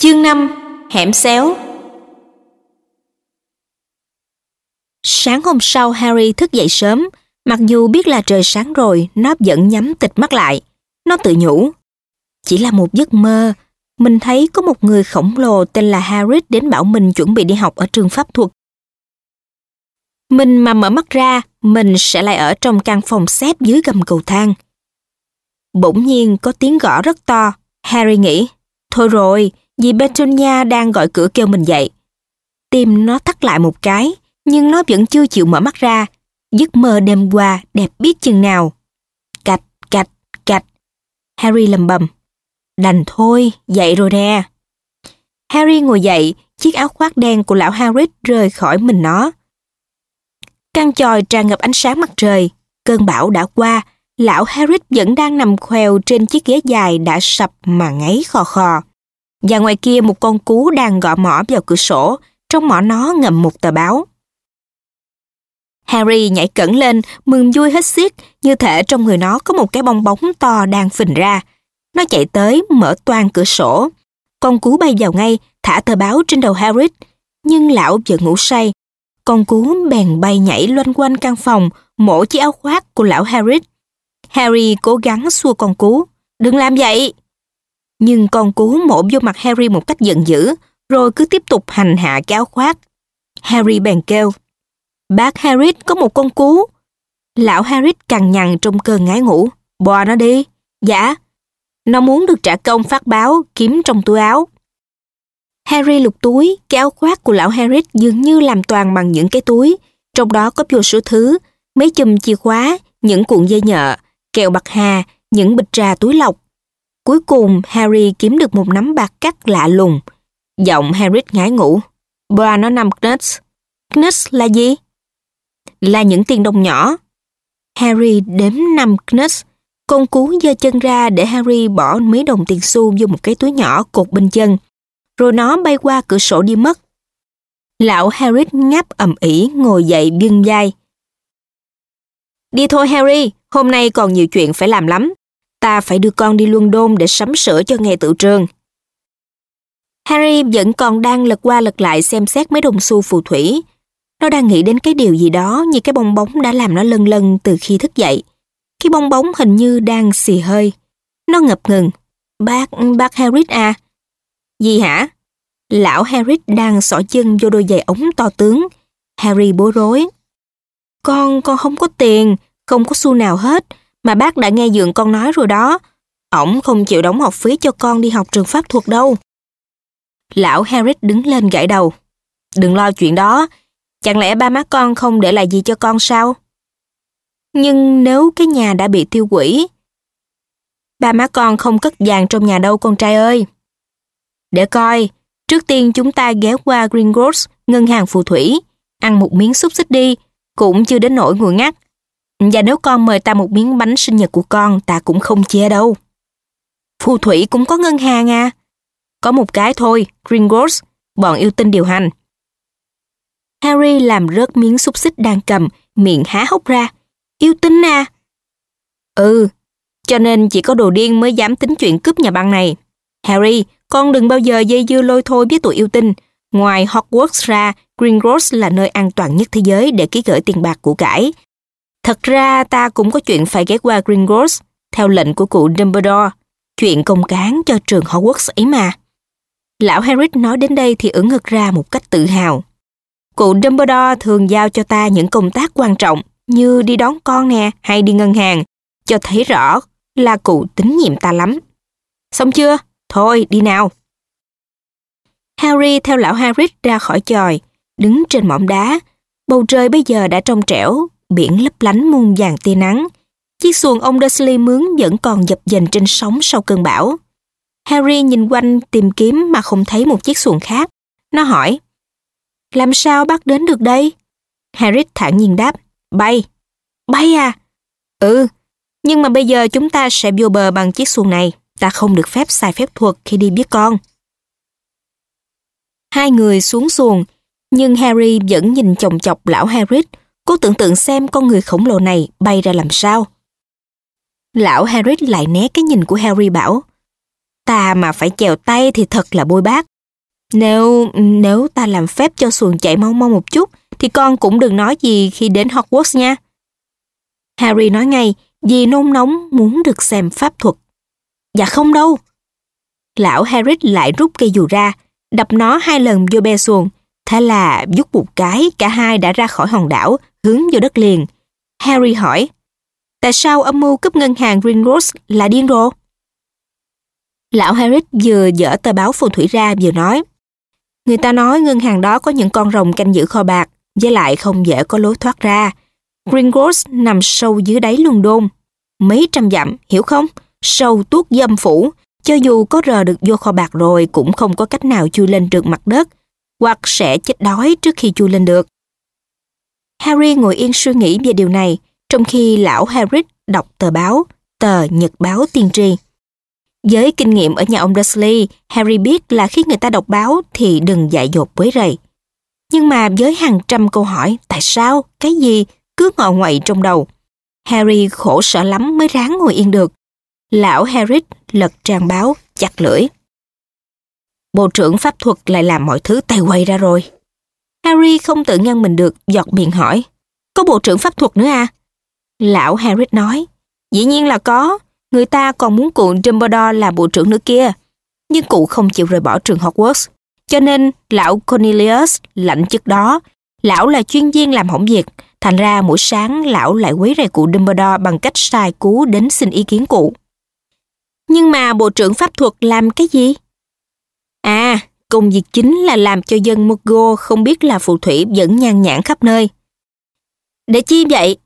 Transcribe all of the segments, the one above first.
Chương 5 Hẻm xéo Sáng hôm sau Harry thức dậy sớm, mặc dù biết là trời sáng rồi, nó vẫn nhắm tịch mắt lại. Nó tự nhủ. Chỉ là một giấc mơ, mình thấy có một người khổng lồ tên là Harry đến bảo mình chuẩn bị đi học ở trường pháp thuật. Mình mà mở mắt ra, mình sẽ lại ở trong căn phòng xếp dưới gầm cầu thang. Bỗng nhiên có tiếng gõ rất to. Harry nghĩ, thôi rồi, dì Petunia đang gọi cửa kêu mình dậy. Tim nó thắt lại một cái, nhưng nó vẫn chưa chịu mở mắt ra. Giấc mơ đêm qua đẹp biết chừng nào. Cạch, cạch, cạch. Harry lầm bầm. Đành thôi, dậy rồi nè. Harry ngồi dậy, chiếc áo khoác đen của lão Harry rời khỏi mình nó. Căn tròi tràn ngập ánh sáng mặt trời. Cơn bão đã qua, lão Harry vẫn đang nằm khoèo trên chiếc ghế dài đã sập mà ngáy khò khò. Và ngoài kia một con cú đang gõ mỏ vào cửa sổ, trong mỏ nó ngậm một tờ báo. Harry nhảy cẩn lên, mừng vui hết xiết, như thể trong người nó có một cái bong bóng to đang phình ra. Nó chạy tới, mở toan cửa sổ. Con cú bay vào ngay, thả tờ báo trên đầu Harry. Nhưng lão vẫn ngủ say. Con cú bèn bay nhảy loanh quanh căn phòng, mổ chiếc áo khoác của lão Harry. Harry cố gắng xua con cú. Đừng làm vậy! Nhưng con cú mổ vô mặt Harry một cách giận dữ, rồi cứ tiếp tục hành hạ cái áo khoác. Harry bèn kêu. Bác Harry có một con cú. Lão Harry cằn nhằn trong cơn ngái ngủ. Bò nó đi. Dạ. Nó muốn được trả công phát báo, kiếm trong túi áo. Harry lục túi, cái áo khoác của lão Harry dường như làm toàn bằng những cái túi. Trong đó có vô số thứ, mấy chùm chìa khóa, những cuộn dây nhợ, kẹo bạc hà, những bịch trà túi lọc. Cuối cùng, Harry kiếm được một nắm bạc cắt lạ lùng. Giọng Harry ngái ngủ. Bra nó năm knuts. Knuts là gì? Là những tiền đồng nhỏ. Harry đếm năm knuts. Con cú giơ chân ra để Harry bỏ mấy đồng tiền xu vô một cái túi nhỏ cột bên chân. Rồi nó bay qua cửa sổ đi mất. Lão Harry ngáp ầm ĩ ngồi dậy vươn dai. Đi thôi Harry, hôm nay còn nhiều chuyện phải làm lắm. Ta phải đưa con đi London để sắm sửa cho ngày tự trường. Harry vẫn còn đang lật qua lật lại xem xét mấy đồng xu phù thủy. Nó đang nghĩ đến cái điều gì đó như cái bong bóng đã làm nó lân lân từ khi thức dậy. Cái bong bóng hình như đang xì hơi. Nó ngập ngừng. Bác, bác Harry à? Gì hả? Lão Harry đang xỏ chân vô đôi giày ống to tướng. Harry bối rối. Con, con không có tiền, không có xu nào hết, mà bác đã nghe dượng con nói rồi đó. Ổng không chịu đóng học phí cho con đi học trường pháp thuật đâu. Lão Harris đứng lên gãi đầu. Đừng lo chuyện đó, chẳng lẽ ba má con không để lại gì cho con sao? Nhưng nếu cái nhà đã bị tiêu quỷ, ba má con không cất vàng trong nhà đâu con trai ơi. Để coi, trước tiên chúng ta ghé qua Greengross, ngân hàng phù thủy, ăn một miếng xúc xích đi, cũng chưa đến nỗi nguội ngắt. Và nếu con mời ta một miếng bánh sinh nhật của con, ta cũng không chê đâu. Phù thủy cũng có ngân hàng à? Có một cái thôi, Gringotts, bọn yêu tinh điều hành. Harry làm rớt miếng xúc xích đang cầm, miệng há hốc ra. Yêu tinh à? Ừ, cho nên chỉ có đồ điên mới dám tính chuyện cướp nhà băng này. Harry, con đừng bao giờ dây dưa lôi thôi với tụi yêu tinh. Ngoài Hogwarts ra, Gringotts là nơi an toàn nhất thế giới để ký gửi tiền bạc của cải. Thật ra ta cũng có chuyện phải ghé qua Gringotts, theo lệnh của cụ Dumbledore. Chuyện công cán cho trường Hogwarts ấy mà. Lão Harry nói đến đây thì ưỡn ngực ra một cách tự hào. Cụ Dumbledore thường giao cho ta những công tác quan trọng như đi đón con nè hay đi ngân hàng, cho thấy rõ là cụ tín nhiệm ta lắm. Xong chưa? Thôi, đi nào. Harry theo lão Harry ra khỏi chòi, đứng trên mỏm đá. Bầu trời bây giờ đã trong trẻo, biển lấp lánh muôn vàng tia nắng. Chiếc xuồng ông Dursley mướn vẫn còn dập dềnh trên sóng sau cơn bão. Harry nhìn quanh tìm kiếm mà không thấy một chiếc xuồng khác. Nó hỏi, làm sao bác đến được đây? Harry thản nhiên đáp, bay. Bay à? Ừ, nhưng mà bây giờ chúng ta sẽ vô bờ bằng chiếc xuồng này. Ta không được phép xài phép thuật khi đi biết con. Hai người xuống xuồng, nhưng Harry vẫn nhìn chồng chọc lão Harry, cố tưởng tượng xem con người khổng lồ này bay ra làm sao. Lão Harry lại né cái nhìn của Harry bảo, ta mà phải chèo tay thì thật là bôi bác. Nếu nếu ta làm phép cho xuồng chạy mau mau một chút, thì con cũng đừng nói gì khi đến Hogwarts nha. Harry nói ngay, vì nôn nóng muốn được xem pháp thuật. Dạ không đâu. Lão Harry lại rút cây dù ra, đập nó hai lần vô be xuồng. Thế là giúp một cái, cả hai đã ra khỏi hòn đảo, hướng vào đất liền. Harry hỏi, tại sao âm mưu cướp ngân hàng Greenrose là điên rồ? Lão Harry vừa dở tờ báo phù thủy ra vừa nói, người ta nói ngân hàng đó có những con rồng canh giữ kho bạc, với lại không dễ có lối thoát ra. Greenrose nằm sâu dưới đáy London, mấy trăm dặm, hiểu không? Sâu tuốt dâm phủ, cho dù có rờ được vô kho bạc rồi cũng không có cách nào chui lên được mặt đất, hoặc sẽ chết đói trước khi chui lên được. Harry ngồi yên suy nghĩ về điều này, trong khi lão Harry đọc tờ báo, tờ Nhật báo tiên tri. Với kinh nghiệm ở nhà ông Dursley, Harry biết là khi người ta đọc báo thì đừng dại dột với rầy. Nhưng mà với hàng trăm câu hỏi tại sao, cái gì, cứ ngọ ngoậy trong đầu. Harry khổ sở lắm mới ráng ngồi yên được. Lão Harry lật trang báo, chặt lưỡi. Bộ trưởng pháp thuật lại làm mọi thứ tay quay ra rồi. Harry không tự ngăn mình được, giọt miệng hỏi. Có bộ trưởng pháp thuật nữa à? Lão Harry nói. Dĩ nhiên là có. Người ta còn muốn cụ Dumbledore là bộ trưởng nữa kia. Nhưng cụ không chịu rời bỏ trường Hogwarts. Cho nên lão Cornelius lạnh chức đó. Lão là chuyên viên làm hỏng việc. Thành ra mỗi sáng lão lại quấy rầy cụ Dumbledore bằng cách sai cú đến xin ý kiến cụ. Nhưng mà bộ trưởng pháp thuật làm cái gì? Công việc chính là làm cho dân Mugo không biết là phù thủy vẫn nhan nhản khắp nơi. Để chi vậy?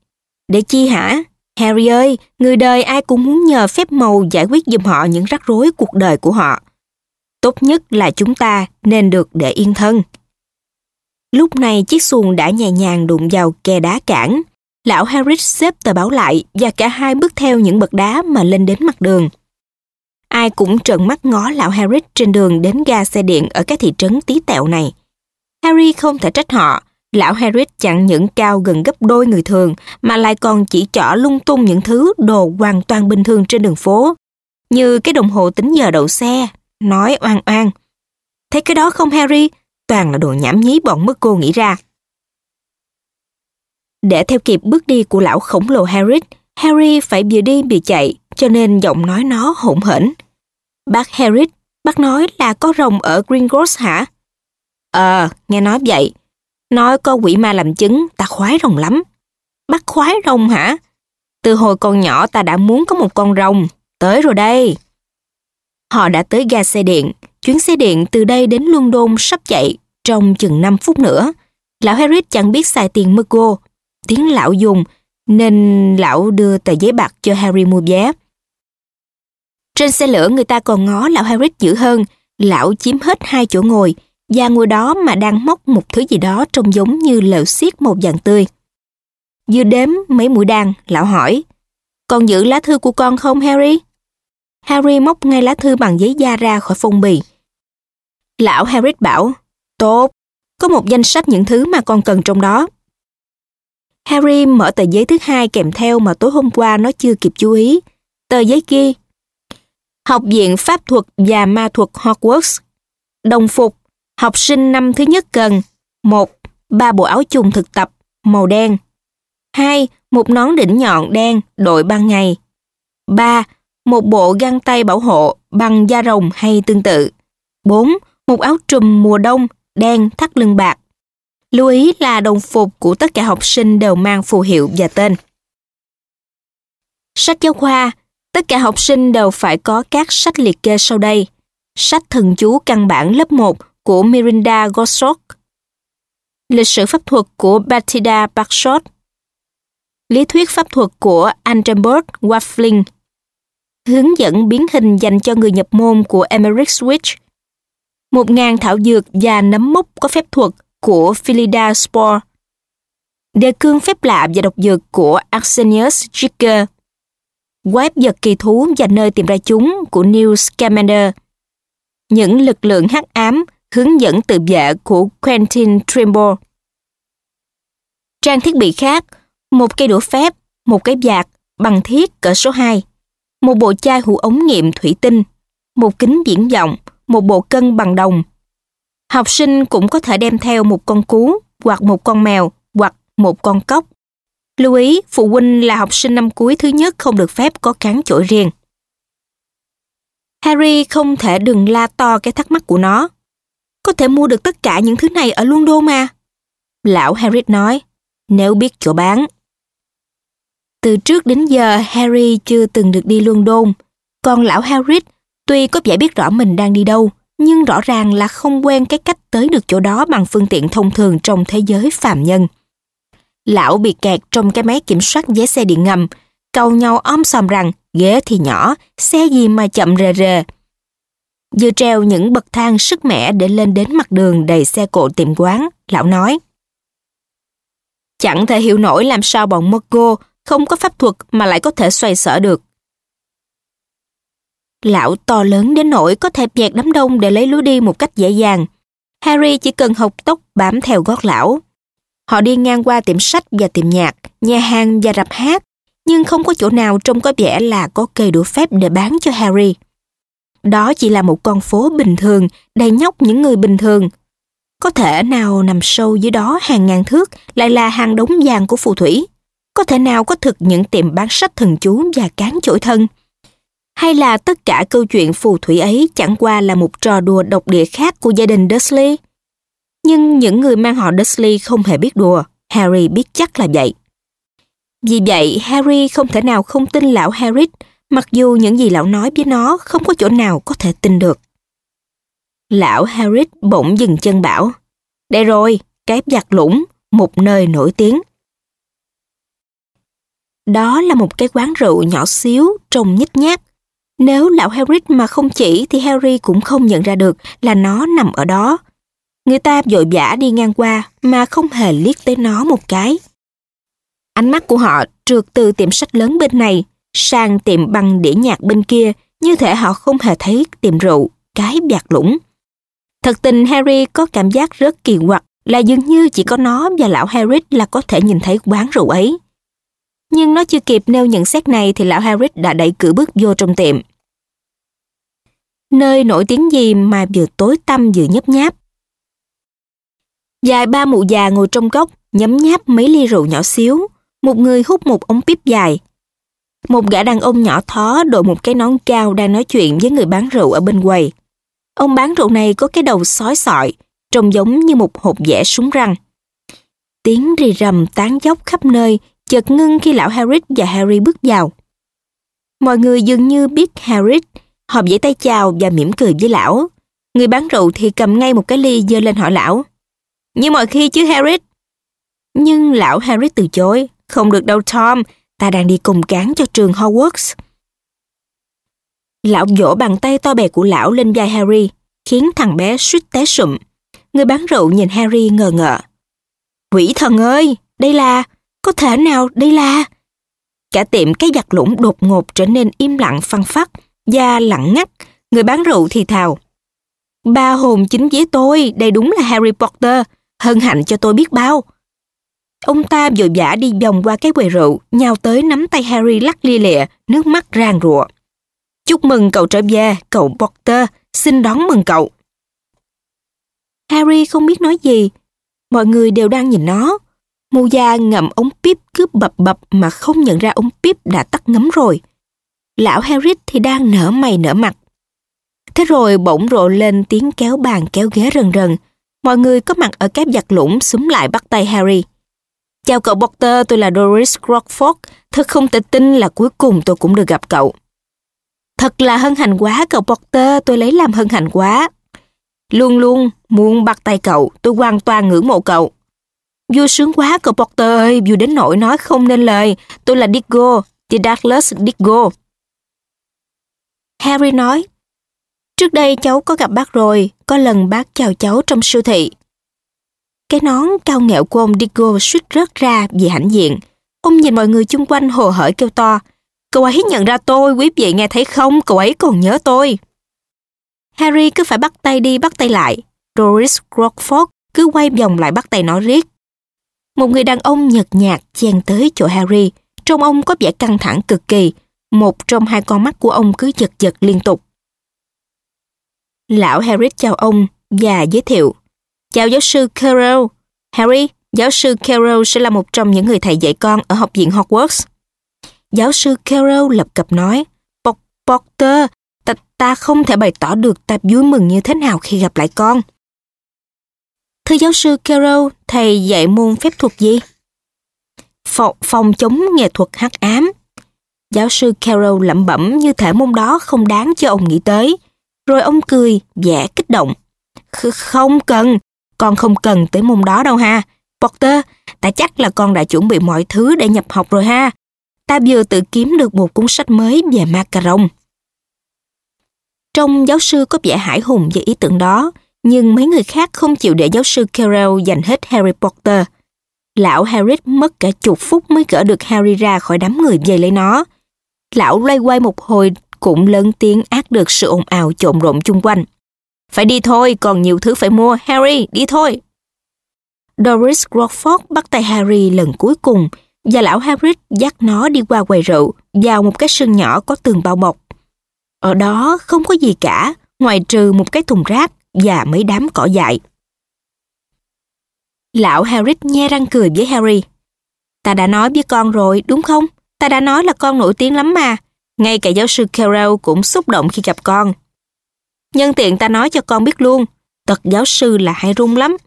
Để chi hả? Harry ơi, người đời ai cũng muốn nhờ phép màu giải quyết giùm họ những rắc rối cuộc đời của họ. Tốt nhất là chúng ta nên được để yên thân. Lúc này chiếc xuồng đã nhẹ nhàng đụng vào kè đá cản. Lão Harry xếp tờ báo lại và cả hai bước theo những bậc đá mà lên đến mặt đường. Ai cũng trợn mắt ngó lão Harry trên đường đến ga xe điện ở cái thị trấn tí tẹo này. Harry không thể trách họ, lão Harry chẳng những cao gần gấp đôi người thường mà lại còn chỉ trỏ lung tung những thứ đồ hoàn toàn bình thường trên đường phố, như cái đồng hồ tính giờ đậu xe, nói oan oan. Thấy cái đó không Harry? Toàn là đồ nhảm nhí bọn mất cô nghĩ ra. Để theo kịp bước đi của lão khổng lồ Harry, Harry phải vừa đi vừa chạy, cho nên giọng nói nó hỗn hển. Bác Harris, bác nói là có rồng ở Gringotts hả? Ờ, nghe nói vậy. Nói có quỷ ma làm chứng, ta khoái rồng lắm. Bác khoái rồng hả? Từ hồi còn nhỏ ta đã muốn có một con rồng. Tới rồi đây. Họ đã tới ga xe điện. Chuyến xe điện từ đây đến London sắp chạy trong chừng 5 phút nữa. Lão Harris chẳng biết xài tiền Mergo. Tiếng lão dùng, nên lão đưa tờ giấy bạc cho Harry mua vé. Trên xe lửa người ta còn ngó lão Harris dữ hơn, lão chiếm hết hai chỗ ngồi, và ngồi đó mà đang móc một thứ gì đó trông giống như lợu xiết màu vàng tươi. Vừa đếm mấy mũi đàn, lão hỏi, còn giữ lá thư của con không Harry? Harry móc ngay lá thư bằng giấy da ra khỏi phong bì. Lão Harry bảo, tốt, có một danh sách những thứ mà con cần trong đó. Harry mở tờ giấy thứ hai kèm theo mà tối hôm qua nó chưa kịp chú ý. Tờ giấy kia Học viện Pháp thuật và Ma thuật Hogwarts. Đồng phục, học sinh năm thứ nhất cần một Ba bộ áo chung thực tập màu đen 2. Một nón đỉnh nhọn đen đội ban ngày 3. Một bộ găng tay bảo hộ bằng da rồng hay tương tự 4. Một áo trùm mùa đông đen thắt lưng bạc Lưu ý là đồng phục của tất cả học sinh đều mang phù hiệu và tên. Sách giáo khoa Tất cả học sinh đều phải có các sách liệt kê sau đây. Sách thần chú căn bản lớp 1 của Mirinda Gorsuch, Lịch sử pháp thuật của Bathilda Bakshot, Lý thuyết pháp thuật của Andrenberg Waffling. Hướng dẫn biến hình dành cho người nhập môn của Emmerich Switch. Một ngàn thảo dược và nấm mốc có phép thuật của Philida Spore. Đề cương phép lạ và độc dược của Arsenius Jicker web vật kỳ thú và nơi tìm ra chúng của Neil Scamander. Những lực lượng hắc ám hướng dẫn tự vệ của Quentin Trimble. Trang thiết bị khác, một cây đũa phép, một cái vạt bằng thiết cỡ số 2, một bộ chai hũ ống nghiệm thủy tinh, một kính viễn vọng, một bộ cân bằng đồng. Học sinh cũng có thể đem theo một con cú, hoặc một con mèo, hoặc một con cóc. Lưu ý, phụ huynh là học sinh năm cuối thứ nhất không được phép có cán chổi riêng. Harry không thể đừng la to cái thắc mắc của nó. Có thể mua được tất cả những thứ này ở London mà. Lão Harry nói, nếu biết chỗ bán. Từ trước đến giờ Harry chưa từng được đi London, còn lão Harry tuy có vẻ biết rõ mình đang đi đâu, nhưng rõ ràng là không quen cái cách tới được chỗ đó bằng phương tiện thông thường trong thế giới phàm nhân. Lão bị kẹt trong cái máy kiểm soát vé xe điện ngầm, cầu nhau om sòm rằng ghế thì nhỏ, xe gì mà chậm rề rề. Vừa treo những bậc thang sức mẻ để lên đến mặt đường đầy xe cộ tiệm quán, lão nói. Chẳng thể hiểu nổi làm sao bọn Mogo không có pháp thuật mà lại có thể xoay sở được. Lão to lớn đến nỗi có thể dẹt đám đông để lấy lối đi một cách dễ dàng. Harry chỉ cần học tốc bám theo gót lão. Họ đi ngang qua tiệm sách và tiệm nhạc, nhà hàng và rạp hát, nhưng không có chỗ nào trông có vẻ là có cây đũa phép để bán cho Harry. Đó chỉ là một con phố bình thường, đầy nhóc những người bình thường. Có thể nào nằm sâu dưới đó hàng ngàn thước lại là hàng đống vàng của phù thủy? Có thể nào có thực những tiệm bán sách thần chú và cán chổi thân? Hay là tất cả câu chuyện phù thủy ấy chẳng qua là một trò đùa độc địa khác của gia đình Dursley? Nhưng những người mang họ Dursley không hề biết đùa, Harry biết chắc là vậy. Vì vậy, Harry không thể nào không tin lão Harry, mặc dù những gì lão nói với nó không có chỗ nào có thể tin được. Lão Harry bỗng dừng chân bảo, Đây rồi, cái giặt lũng, một nơi nổi tiếng. Đó là một cái quán rượu nhỏ xíu, trông nhích nhác. Nếu lão Harry mà không chỉ thì Harry cũng không nhận ra được là nó nằm ở đó. Người ta vội vã đi ngang qua mà không hề liếc tới nó một cái. Ánh mắt của họ trượt từ tiệm sách lớn bên này sang tiệm băng đĩa nhạc bên kia như thể họ không hề thấy tiệm rượu, cái bạc lũng. Thật tình Harry có cảm giác rất kỳ quặc là dường như chỉ có nó và lão Harry là có thể nhìn thấy quán rượu ấy. Nhưng nó chưa kịp nêu nhận xét này thì lão Harry đã đẩy cửa bước vô trong tiệm. Nơi nổi tiếng gì mà vừa tối tăm vừa nhấp nháp. Dài ba mụ già ngồi trong góc, nhấm nháp mấy ly rượu nhỏ xíu. Một người hút một ống píp dài. Một gã đàn ông nhỏ thó đội một cái nón cao đang nói chuyện với người bán rượu ở bên quầy. Ông bán rượu này có cái đầu sói sọi, trông giống như một hộp vẽ súng răng. Tiếng rì rầm tán dốc khắp nơi, chợt ngưng khi lão Harry và Harry bước vào. Mọi người dường như biết Harry, họ vẫy tay chào và mỉm cười với lão. Người bán rượu thì cầm ngay một cái ly dơ lên hỏi lão. Như mọi khi chứ Harry. Nhưng lão Harry từ chối. Không được đâu Tom, ta đang đi cùng cán cho trường Hogwarts. Lão vỗ bàn tay to bè của lão lên vai Harry, khiến thằng bé suýt té sụm. Người bán rượu nhìn Harry ngờ ngợ. Quỷ thần ơi, đây là, có thể nào đây là... Cả tiệm cái giặt lũng đột ngột trở nên im lặng phăng phát, da lặng ngắt, người bán rượu thì thào. Ba hồn chính với tôi, đây đúng là Harry Potter, hân hạnh cho tôi biết bao. Ông ta vội vã đi vòng qua cái quầy rượu, nhào tới nắm tay Harry lắc lia lịa, nước mắt rang rụa. Chúc mừng cậu trở về, cậu Potter, xin đón mừng cậu. Harry không biết nói gì, mọi người đều đang nhìn nó. Mù già ngậm ống pip cứ bập bập mà không nhận ra ống pip đã tắt ngấm rồi. Lão Harry thì đang nở mày nở mặt. Thế rồi bỗng rộ lên tiếng kéo bàn kéo ghế rần rần. Mọi người có mặt ở cáp giặt lũng súng lại bắt tay Harry. Chào cậu Potter, tôi là Doris Crockford. Thật không thể tin là cuối cùng tôi cũng được gặp cậu. Thật là hân hạnh quá cậu Potter, tôi lấy làm hân hạnh quá. Luôn luôn muốn bắt tay cậu, tôi hoàn toàn ngưỡng mộ cậu. Vui sướng quá cậu Potter ơi, vui đến nỗi nói không nên lời. Tôi là Diggo, The Douglas Diggo. Harry nói, Trước đây cháu có gặp bác rồi, có lần bác chào cháu trong siêu thị. Cái nón cao nghẹo của ông Digo suýt rớt ra vì hãnh diện. Ông nhìn mọi người chung quanh hồ hởi kêu to. Cậu ấy nhận ra tôi, quý vị nghe thấy không? Cậu ấy còn nhớ tôi. Harry cứ phải bắt tay đi bắt tay lại. Doris Crockford cứ quay vòng lại bắt tay nó riết. Một người đàn ông nhợt nhạt chen tới chỗ Harry. Trông ông có vẻ căng thẳng cực kỳ. Một trong hai con mắt của ông cứ giật giật liên tục. Lão Harris chào ông và giới thiệu. Chào giáo sư Carroll. Harry, giáo sư Carroll sẽ là một trong những người thầy dạy con ở học viện Hogwarts. Giáo sư Carroll lập cập nói, Potter, ta, ta không thể bày tỏ được ta vui mừng như thế nào khi gặp lại con. Thưa giáo sư Carroll, thầy dạy môn phép thuật gì? Phòng, phòng chống nghệ thuật hắc ám. Giáo sư Carroll lẩm bẩm như thể môn đó không đáng cho ông nghĩ tới. Rồi ông cười, vẻ kích động. Không cần, con không cần tới môn đó đâu ha. Potter, ta chắc là con đã chuẩn bị mọi thứ để nhập học rồi ha. Ta vừa tự kiếm được một cuốn sách mới về macaron. Trong giáo sư có vẻ hải hùng về ý tưởng đó, nhưng mấy người khác không chịu để giáo sư Carroll giành hết Harry Potter. Lão Harry mất cả chục phút mới gỡ được Harry ra khỏi đám người về lấy nó. Lão loay quay một hồi cũng lớn tiếng ác được sự ồn ào trộn rộn chung quanh. Phải đi thôi, còn nhiều thứ phải mua. Harry, đi thôi. Doris Crawford bắt tay Harry lần cuối cùng và lão Harry dắt nó đi qua quầy rượu vào một cái sân nhỏ có tường bao bọc. Ở đó không có gì cả, ngoài trừ một cái thùng rác và mấy đám cỏ dại. Lão Harry nhe răng cười với Harry. Ta đã nói với con rồi, đúng không? Ta đã nói là con nổi tiếng lắm mà. Ngay cả giáo sư Carroll cũng xúc động khi gặp con. Nhân tiện ta nói cho con biết luôn, tật giáo sư là hay run lắm.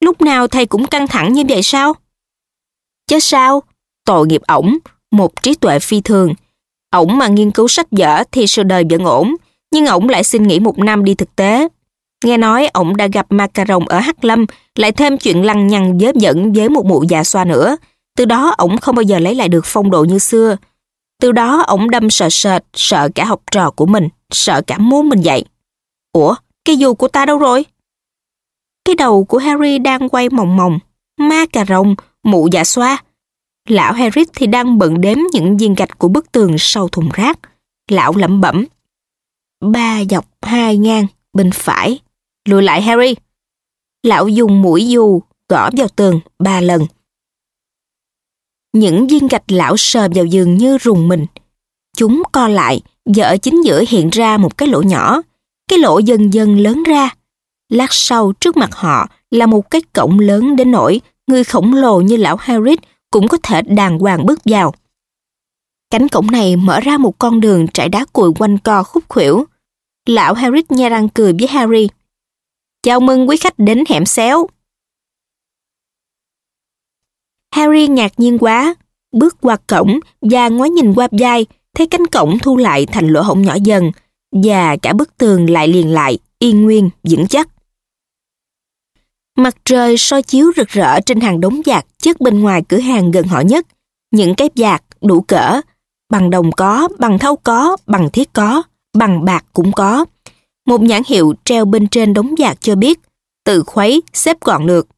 Lúc nào thầy cũng căng thẳng như vậy sao? Chứ sao? Tội nghiệp ổng, một trí tuệ phi thường. Ổng mà nghiên cứu sách vở thì sự đời vẫn ổn, nhưng ổng lại xin nghỉ một năm đi thực tế. Nghe nói ổng đã gặp Macaron ở Hắc Lâm, lại thêm chuyện lăng nhăng dớp dẫn với một mụ già xoa nữa. Từ đó ổng không bao giờ lấy lại được phong độ như xưa. Từ đó ổng đâm sợ sệt, sợ cả học trò của mình, sợ cả môn mình dạy. Ủa, cái dù của ta đâu rồi? Cái đầu của Harry đang quay mòng mòng. Ma cà rồng, mụ dạ xoa. Lão Harry thì đang bận đếm những viên gạch của bức tường sau thùng rác. Lão lẩm bẩm. Ba dọc hai ngang, bên phải. Lùi lại Harry. Lão dùng mũi dù gõ vào tường ba lần. Những viên gạch lão sờ vào giường như rùng mình. Chúng co lại và ở chính giữa hiện ra một cái lỗ nhỏ. Cái lỗ dần dần lớn ra. Lát sau, trước mặt họ là một cái cổng lớn đến nỗi người khổng lồ như lão Harris cũng có thể đàng hoàng bước vào. Cánh cổng này mở ra một con đường trải đá cuội quanh co khúc khuỷu. Lão Harris nha răng cười với Harry. Chào mừng quý khách đến hẻm xéo. Harry ngạc nhiên quá, bước qua cổng và ngoái nhìn qua vai, thấy cánh cổng thu lại thành lỗ hổng nhỏ dần, và cả bức tường lại liền lại, yên nguyên, vững chắc. Mặt trời soi chiếu rực rỡ trên hàng đống giạc chất bên ngoài cửa hàng gần họ nhất. Những cái giạc đủ cỡ, bằng đồng có, bằng thau có, bằng thiết có, bằng bạc cũng có. Một nhãn hiệu treo bên trên đống giạc cho biết, tự khuấy, xếp gọn được.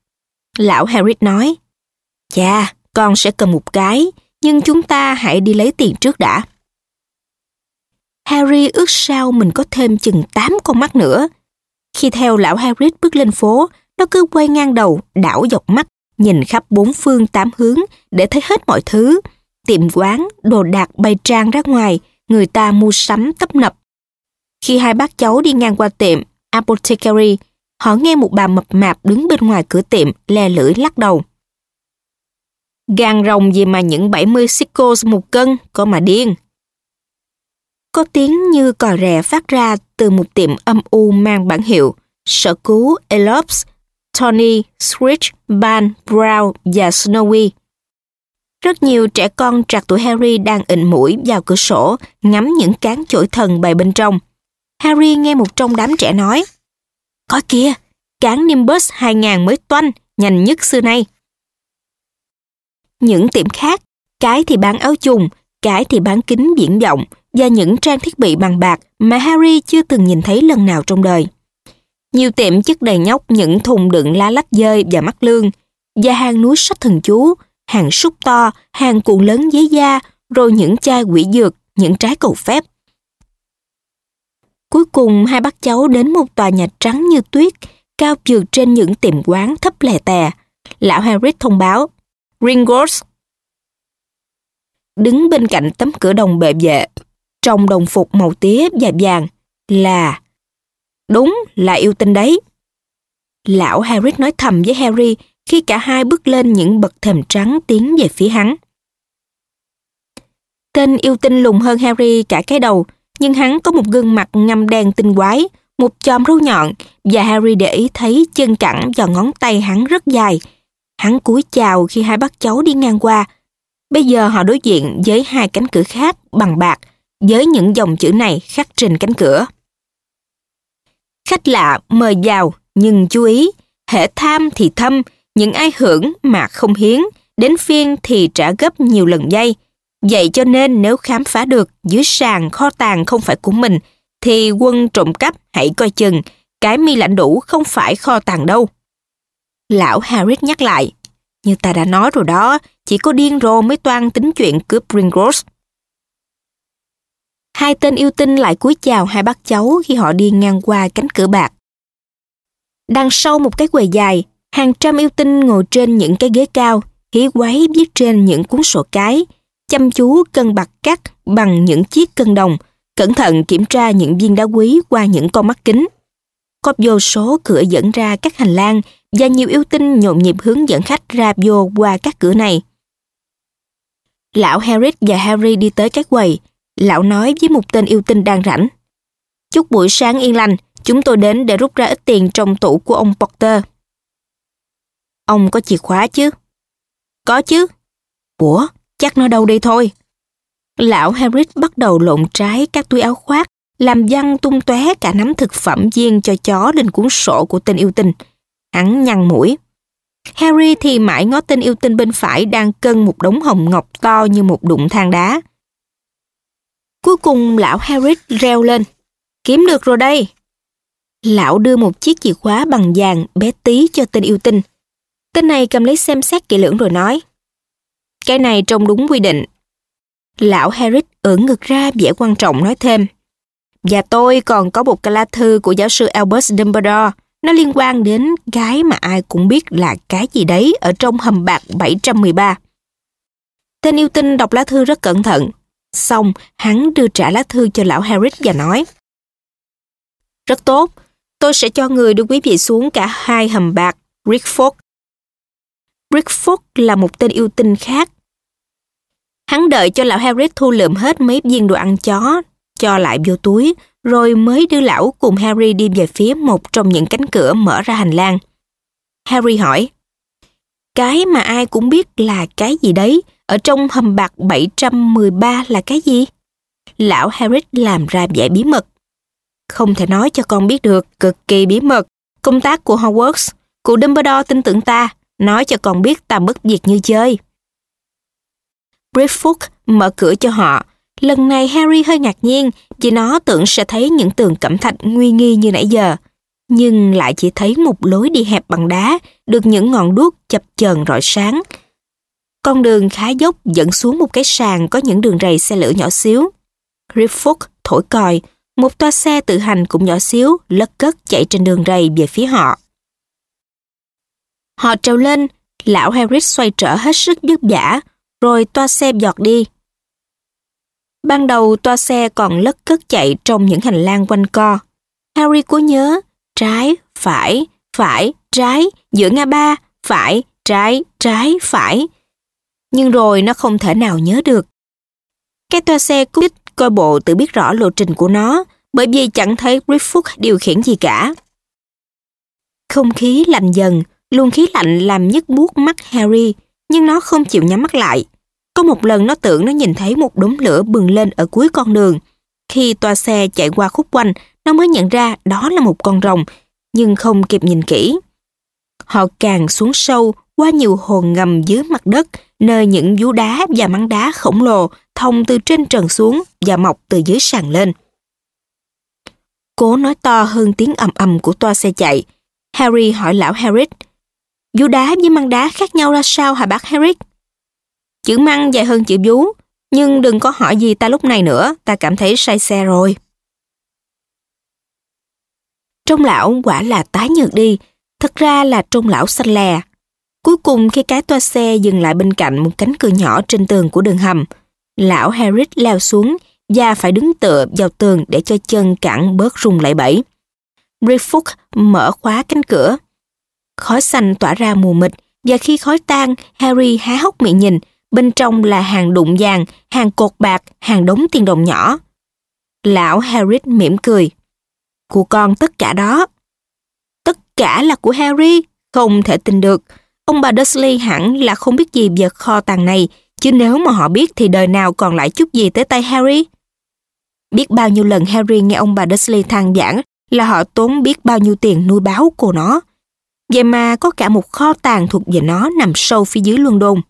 Lão Harry nói, Chà, con sẽ cần một cái, nhưng chúng ta hãy đi lấy tiền trước đã. Harry ước sao mình có thêm chừng 8 con mắt nữa. Khi theo lão Harry bước lên phố, nó cứ quay ngang đầu, đảo dọc mắt, nhìn khắp bốn phương tám hướng để thấy hết mọi thứ. Tiệm quán, đồ đạc bày trang ra ngoài, người ta mua sắm tấp nập. Khi hai bác cháu đi ngang qua tiệm Apothecary, họ nghe một bà mập mạp đứng bên ngoài cửa tiệm le lưỡi lắc đầu. Gan rồng gì mà những 70 sickles một cân, có mà điên. Có tiếng như cò rè phát ra từ một tiệm âm u mang bản hiệu Sở cứu Elops, Tony, Switch, Ban, Brown và Snowy. Rất nhiều trẻ con trạc tuổi Harry đang ịnh mũi vào cửa sổ, ngắm những cán chổi thần bày bên trong. Harry nghe một trong đám trẻ nói, Có kia, cán Nimbus 2000 mới toanh, nhanh nhất xưa nay. Những tiệm khác, cái thì bán áo chùng, cái thì bán kính viễn vọng và những trang thiết bị bằng bạc mà Harry chưa từng nhìn thấy lần nào trong đời. Nhiều tiệm chất đầy nhóc những thùng đựng lá lách dơi và mắt lương, và hàng núi sách thần chú, hàng súc to, hàng cuộn lớn giấy da, rồi những chai quỷ dược, những trái cầu phép. Cuối cùng hai bác cháu đến một tòa nhà trắng như tuyết, cao vượt trên những tiệm quán thấp lè tè. Lão Harry thông báo, Ringgold. Đứng bên cạnh tấm cửa đồng bệ vệ, trong đồng phục màu tía và vàng, là Đúng là yêu tinh đấy. Lão Harry nói thầm với Harry khi cả hai bước lên những bậc thềm trắng tiến về phía hắn. Tên yêu tinh lùn hơn Harry cả cái đầu, nhưng hắn có một gương mặt ngăm đen tinh quái, một chòm râu nhọn và Harry để ý thấy chân cẳng và ngón tay hắn rất dài. Hắn cúi chào khi hai bác cháu đi ngang qua. Bây giờ họ đối diện với hai cánh cửa khác bằng bạc với những dòng chữ này khắc trên cánh cửa. Khách lạ mời vào nhưng chú ý, hệ tham thì thâm, những ai hưởng mà không hiến, đến phiên thì trả gấp nhiều lần dây. Vậy cho nên nếu khám phá được dưới sàn kho tàng không phải của mình, thì quân trộm cắp hãy coi chừng, cái mi lãnh đủ không phải kho tàng đâu. Lão Harris nhắc lại, như ta đã nói rồi đó, chỉ có điên rồ mới toan tính chuyện cướp ringrose Hai tên yêu tinh lại cúi chào hai bác cháu khi họ đi ngang qua cánh cửa bạc. Đằng sau một cái quầy dài, hàng trăm yêu tinh ngồi trên những cái ghế cao, hí quái viết trên những cuốn sổ cái, chăm chú cân bạc cắt bằng những chiếc cân đồng, cẩn thận kiểm tra những viên đá quý qua những con mắt kính. Có vô số cửa dẫn ra các hành lang và nhiều yêu tinh nhộn nhịp hướng dẫn khách ra vô qua các cửa này. Lão Harris và Harry đi tới cái quầy. Lão nói với một tên yêu tinh đang rảnh. Chúc buổi sáng yên lành, chúng tôi đến để rút ra ít tiền trong tủ của ông potter. Ông có chìa khóa chứ? Có chứ. Ủa, chắc nó đâu đây thôi. Lão Harris bắt đầu lộn trái các túi áo khoác, làm văng tung tóe cả nắm thực phẩm viên cho chó lên cuốn sổ của tên yêu tinh. Hắn nhăn mũi. Harry thì mãi ngó tên yêu tinh bên phải đang cân một đống hồng ngọc to như một đụng than đá. Cuối cùng, lão Harry reo lên. Kiếm được rồi đây. Lão đưa một chiếc chìa khóa bằng vàng bé tí cho tên yêu tinh. Tên này cầm lấy xem xét kỹ lưỡng rồi nói. Cái này trông đúng quy định. Lão Harris ưỡn ngực ra vẻ quan trọng nói thêm. Và tôi còn có một cái lá thư của giáo sư Albert Dumbledore. Nó liên quan đến cái mà ai cũng biết là cái gì đấy ở trong hầm bạc 713. Tên yêu tinh đọc lá thư rất cẩn thận. Xong, hắn đưa trả lá thư cho lão Harris và nói. Rất tốt, tôi sẽ cho người đưa quý vị xuống cả hai hầm bạc Rickford. Rickford là một tên yêu tinh khác. Hắn đợi cho lão Harris thu lượm hết mấy viên đồ ăn chó, cho lại vô túi, rồi mới đưa lão cùng Harry đi về phía một trong những cánh cửa mở ra hành lang. Harry hỏi, Cái mà ai cũng biết là cái gì đấy, ở trong hầm bạc 713 là cái gì? Lão Harris làm ra vẻ bí mật. Không thể nói cho con biết được, cực kỳ bí mật. Công tác của Hogwarts, cụ Dumbledore tin tưởng ta, nói cho con biết ta mất việc như chơi. Brieffoot mở cửa cho họ. Lần này Harry hơi ngạc nhiên vì nó tưởng sẽ thấy những tường cẩm thạch nguy nghi như nãy giờ. Nhưng lại chỉ thấy một lối đi hẹp bằng đá, được những ngọn đuốc chập chờn rọi sáng. Con đường khá dốc dẫn xuống một cái sàn có những đường rầy xe lửa nhỏ xíu. Griffith thổi còi, một toa xe tự hành cũng nhỏ xíu, lất cất chạy trên đường rầy về phía họ. Họ trèo lên, lão Harris xoay trở hết sức dứt giả, rồi toa xe giọt đi. Ban đầu toa xe còn lất cất chạy trong những hành lang quanh co. Harry cố nhớ, trái, phải, phải, trái, giữa ngã ba, phải, trái, trái, phải. Nhưng rồi nó không thể nào nhớ được. Cái toa xe cút coi bộ tự biết rõ lộ trình của nó, bởi vì chẳng thấy Griffith điều khiển gì cả. Không khí lạnh dần, luồng khí lạnh làm nhức buốt mắt Harry, nhưng nó không chịu nhắm mắt lại. Có một lần nó tưởng nó nhìn thấy một đốm lửa bừng lên ở cuối con đường. Khi toa xe chạy qua khúc quanh, nó mới nhận ra đó là một con rồng, nhưng không kịp nhìn kỹ. Họ càng xuống sâu qua nhiều hồ ngầm dưới mặt đất, nơi những vú đá và mắng đá khổng lồ thông từ trên trần xuống và mọc từ dưới sàn lên. Cố nói to hơn tiếng ầm ầm của toa xe chạy. Harry hỏi lão Harris, vú đá với măng đá khác nhau ra sao hả bác Harris? Chữ măng dài hơn chữ vú, nhưng đừng có hỏi gì ta lúc này nữa, ta cảm thấy say xe rồi. Trong lão quả là tái nhợt đi, thật ra là trong lão xanh lè. Cuối cùng khi cái toa xe dừng lại bên cạnh một cánh cửa nhỏ trên tường của đường hầm, lão Harris leo xuống và phải đứng tựa vào tường để cho chân cẳng bớt rung lại bẫy. Rickford mở khóa cánh cửa. Khói xanh tỏa ra mù mịt và khi khói tan, Harry há hốc miệng nhìn. Bên trong là hàng đụng vàng, hàng cột bạc, hàng đống tiền đồng nhỏ. Lão Harry mỉm cười. Của con tất cả đó. Tất cả là của Harry, không thể tin được. Ông bà Dursley hẳn là không biết gì về kho tàng này, chứ nếu mà họ biết thì đời nào còn lại chút gì tới tay Harry. Biết bao nhiêu lần Harry nghe ông bà Dursley than giảng là họ tốn biết bao nhiêu tiền nuôi báo của nó. Vậy mà có cả một kho tàng thuộc về nó nằm sâu phía dưới London.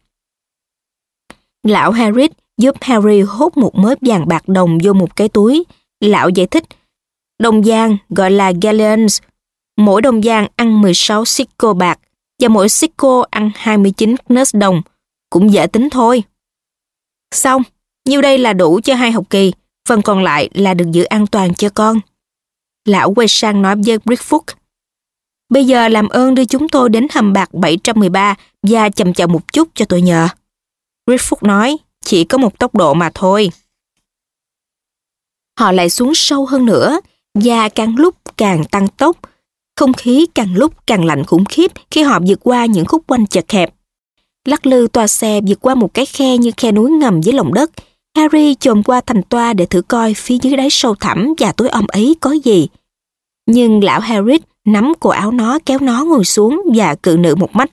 Lão Harry giúp Harry hút một mớp vàng bạc đồng vô một cái túi. Lão giải thích, đồng vàng gọi là galleons. Mỗi đồng vàng ăn 16 sicko bạc và mỗi sicko ăn 29 nớt đồng. Cũng dễ tính thôi. Xong, nhiêu đây là đủ cho hai học kỳ, phần còn lại là được giữ an toàn cho con. Lão quay sang nói với Brickfoot. Bây giờ làm ơn đưa chúng tôi đến hầm bạc 713 và chậm chậm một chút cho tôi nhờ. Griffith nói, chỉ có một tốc độ mà thôi. Họ lại xuống sâu hơn nữa, và càng lúc càng tăng tốc. Không khí càng lúc càng lạnh khủng khiếp khi họ vượt qua những khúc quanh chật hẹp. Lắc lư toa xe vượt qua một cái khe như khe núi ngầm dưới lòng đất. Harry chồm qua thành toa để thử coi phía dưới đáy sâu thẳm và tối om ấy có gì. Nhưng lão Harry nắm cổ áo nó kéo nó ngồi xuống và cự nữ một mắt.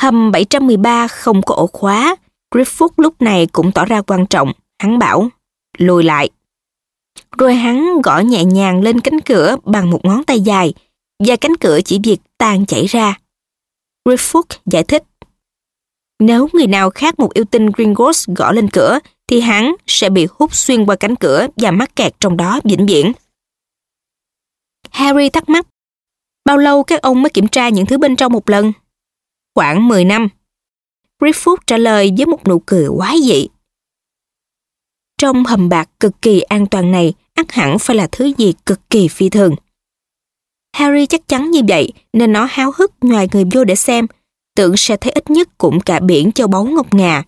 Hầm 713 không có ổ khóa. Griffith lúc này cũng tỏ ra quan trọng. Hắn bảo, lùi lại. Rồi hắn gõ nhẹ nhàng lên cánh cửa bằng một ngón tay dài và cánh cửa chỉ việc tan chảy ra. Griffith giải thích. Nếu người nào khác một yêu tinh Gringotts gõ lên cửa thì hắn sẽ bị hút xuyên qua cánh cửa và mắc kẹt trong đó vĩnh viễn. Harry thắc mắc. Bao lâu các ông mới kiểm tra những thứ bên trong một lần? Khoảng 10 năm. Griffith trả lời với một nụ cười quái dị. Trong hầm bạc cực kỳ an toàn này, ắt hẳn phải là thứ gì cực kỳ phi thường. Harry chắc chắn như vậy nên nó háo hức ngoài người vô để xem, tưởng sẽ thấy ít nhất cũng cả biển châu báu ngọc ngà.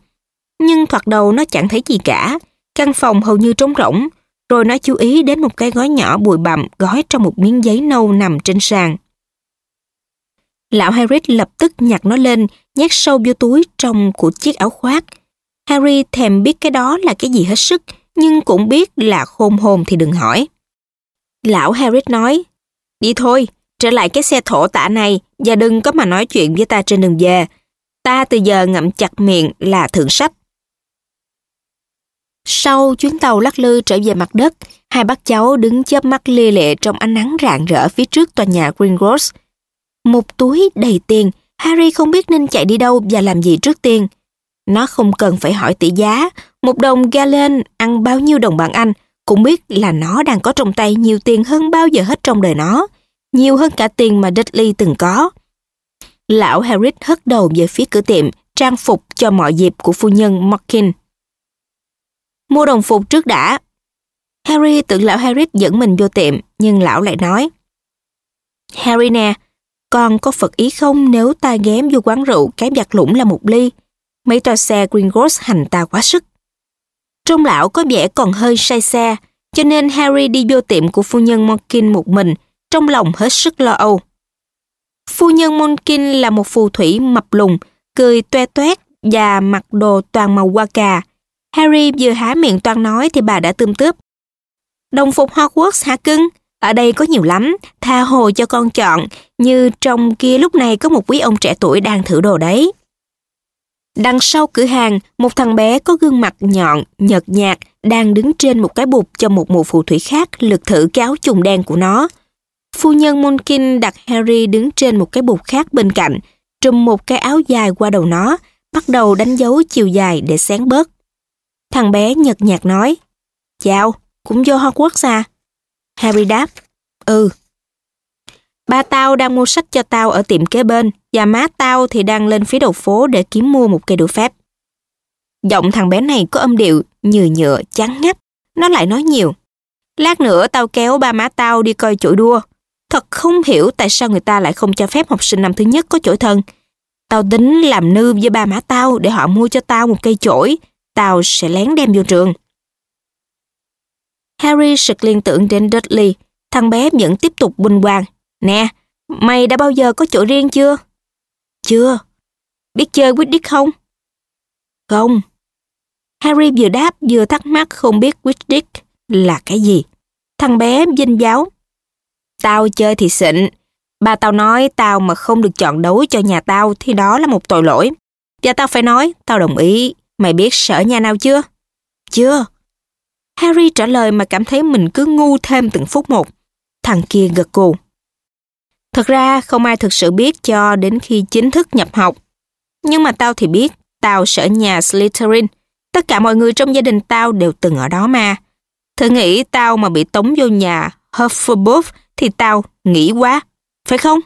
Nhưng thoạt đầu nó chẳng thấy gì cả, căn phòng hầu như trống rỗng, rồi nó chú ý đến một cái gói nhỏ bụi bặm gói trong một miếng giấy nâu nằm trên sàn. Lão Harry lập tức nhặt nó lên, nhét sâu vô túi trong của chiếc áo khoác. Harry thèm biết cái đó là cái gì hết sức, nhưng cũng biết là khôn hồn thì đừng hỏi. Lão Harry nói, đi thôi, trở lại cái xe thổ tả này và đừng có mà nói chuyện với ta trên đường về. Ta từ giờ ngậm chặt miệng là thượng sách. Sau chuyến tàu lắc lư trở về mặt đất, hai bác cháu đứng chớp mắt lê lệ trong ánh nắng rạng rỡ phía trước tòa nhà Greengross. Một túi đầy tiền, Harry không biết nên chạy đi đâu và làm gì trước tiên. Nó không cần phải hỏi tỷ giá, một đồng gallon ăn bao nhiêu đồng bảng Anh, cũng biết là nó đang có trong tay nhiều tiền hơn bao giờ hết trong đời nó, nhiều hơn cả tiền mà Dudley từng có. Lão Harry hất đầu về phía cửa tiệm, trang phục cho mọi dịp của phu nhân Mockin. Mua đồng phục trước đã. Harry tưởng lão Harry dẫn mình vô tiệm, nhưng lão lại nói. Harry nè, con có phật ý không nếu ta ghém vô quán rượu cái giặt lũng là một ly? Mấy toa xe Gringotts hành ta quá sức. trông lão có vẻ còn hơi say xe, cho nên Harry đi vô tiệm của phu nhân Monkin một mình, trong lòng hết sức lo âu. Phu nhân Monkin là một phù thủy mập lùn, cười toe toét và mặc đồ toàn màu hoa cà. Harry vừa há miệng toan nói thì bà đã tươm tướp. Đồng phục Hogwarts hả cưng? Ở đây có nhiều lắm, tha hồ cho con chọn, như trong kia lúc này có một quý ông trẻ tuổi đang thử đồ đấy. Đằng sau cửa hàng, một thằng bé có gương mặt nhọn, nhợt nhạt, đang đứng trên một cái bục cho một mụ phù thủy khác lượt thử cái áo trùng đen của nó. Phu nhân munkin đặt Harry đứng trên một cái bục khác bên cạnh, trùm một cái áo dài qua đầu nó, bắt đầu đánh dấu chiều dài để sáng bớt. Thằng bé nhợt nhạt nói, Chào, cũng vô Hogwarts à? Harry đáp, Ừ. Ba tao đang mua sách cho tao ở tiệm kế bên, và má tao thì đang lên phía đầu phố để kiếm mua một cây đũa phép. Giọng thằng bé này có âm điệu nhừ nhựa, chán ngắt. Nó lại nói nhiều. Lát nữa tao kéo ba má tao đi coi chổi đua. Thật không hiểu tại sao người ta lại không cho phép học sinh năm thứ nhất có chổi thân. Tao tính làm nư với ba má tao để họ mua cho tao một cây chổi. Tao sẽ lén đem vô trường. Harry sực liên tưởng đến Dudley. thằng bé vẫn tiếp tục bình hoàng. Nè, mày đã bao giờ có chỗ riêng chưa? Chưa. Biết chơi Quidditch không? Không. Harry vừa đáp vừa thắc mắc không biết Quidditch là cái gì. Thằng bé dinh giáo. Tao chơi thì xịn. Ba tao nói tao mà không được chọn đấu cho nhà tao thì đó là một tội lỗi. Và tao phải nói, tao đồng ý. Mày biết sở nhà nào chưa? Chưa. Harry trả lời mà cảm thấy mình cứ ngu thêm từng phút một. Thằng kia gật gù. Thật ra không ai thực sự biết cho đến khi chính thức nhập học. Nhưng mà tao thì biết, tao sở nhà Slytherin. Tất cả mọi người trong gia đình tao đều từng ở đó mà. Thử nghĩ tao mà bị tống vô nhà Hufflepuff thì tao nghĩ quá, phải không?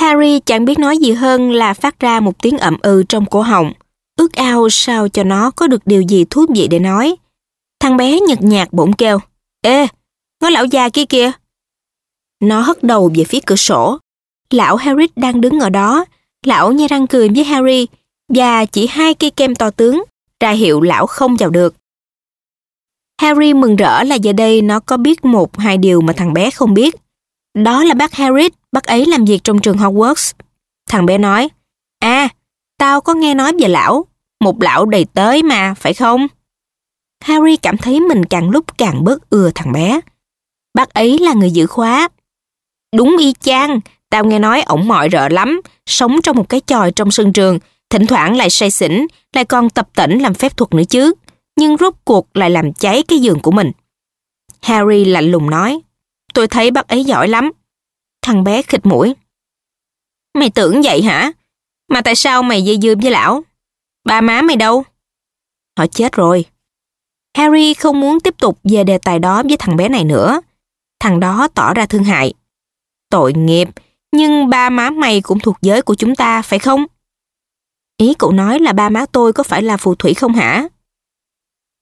Harry chẳng biết nói gì hơn là phát ra một tiếng ậm ừ trong cổ họng. Ước ao sao cho nó có được điều gì thú vị để nói. Thằng bé nhật nhạt bỗng kêu. Ê, ngó lão già kia kìa. Nó hất đầu về phía cửa sổ. Lão Harry đang đứng ở đó. Lão nhe răng cười với Harry và chỉ hai cây kem to tướng ra hiệu lão không vào được. Harry mừng rỡ là giờ đây nó có biết một hai điều mà thằng bé không biết. Đó là bác Harry, bác ấy làm việc trong trường Hogwarts. Thằng bé nói, À, tao có nghe nói về lão, một lão đầy tới mà, phải không? Harry cảm thấy mình càng lúc càng bớt ưa thằng bé. Bác ấy là người giữ khóa. Đúng y chang, tao nghe nói ổng mọi rợ lắm, sống trong một cái chòi trong sân trường, thỉnh thoảng lại say xỉn, lại còn tập tỉnh làm phép thuật nữa chứ, nhưng rốt cuộc lại làm cháy cái giường của mình. Harry lạnh lùng nói, tôi thấy bác ấy giỏi lắm. Thằng bé khịt mũi. Mày tưởng vậy hả? Mà tại sao mày dây dưa với lão? Ba má mày đâu? Họ chết rồi. Harry không muốn tiếp tục về đề tài đó với thằng bé này nữa. Thằng đó tỏ ra thương hại. Tội nghiệp, nhưng ba má mày cũng thuộc giới của chúng ta, phải không? Ý cậu nói là ba má tôi có phải là phù thủy không hả?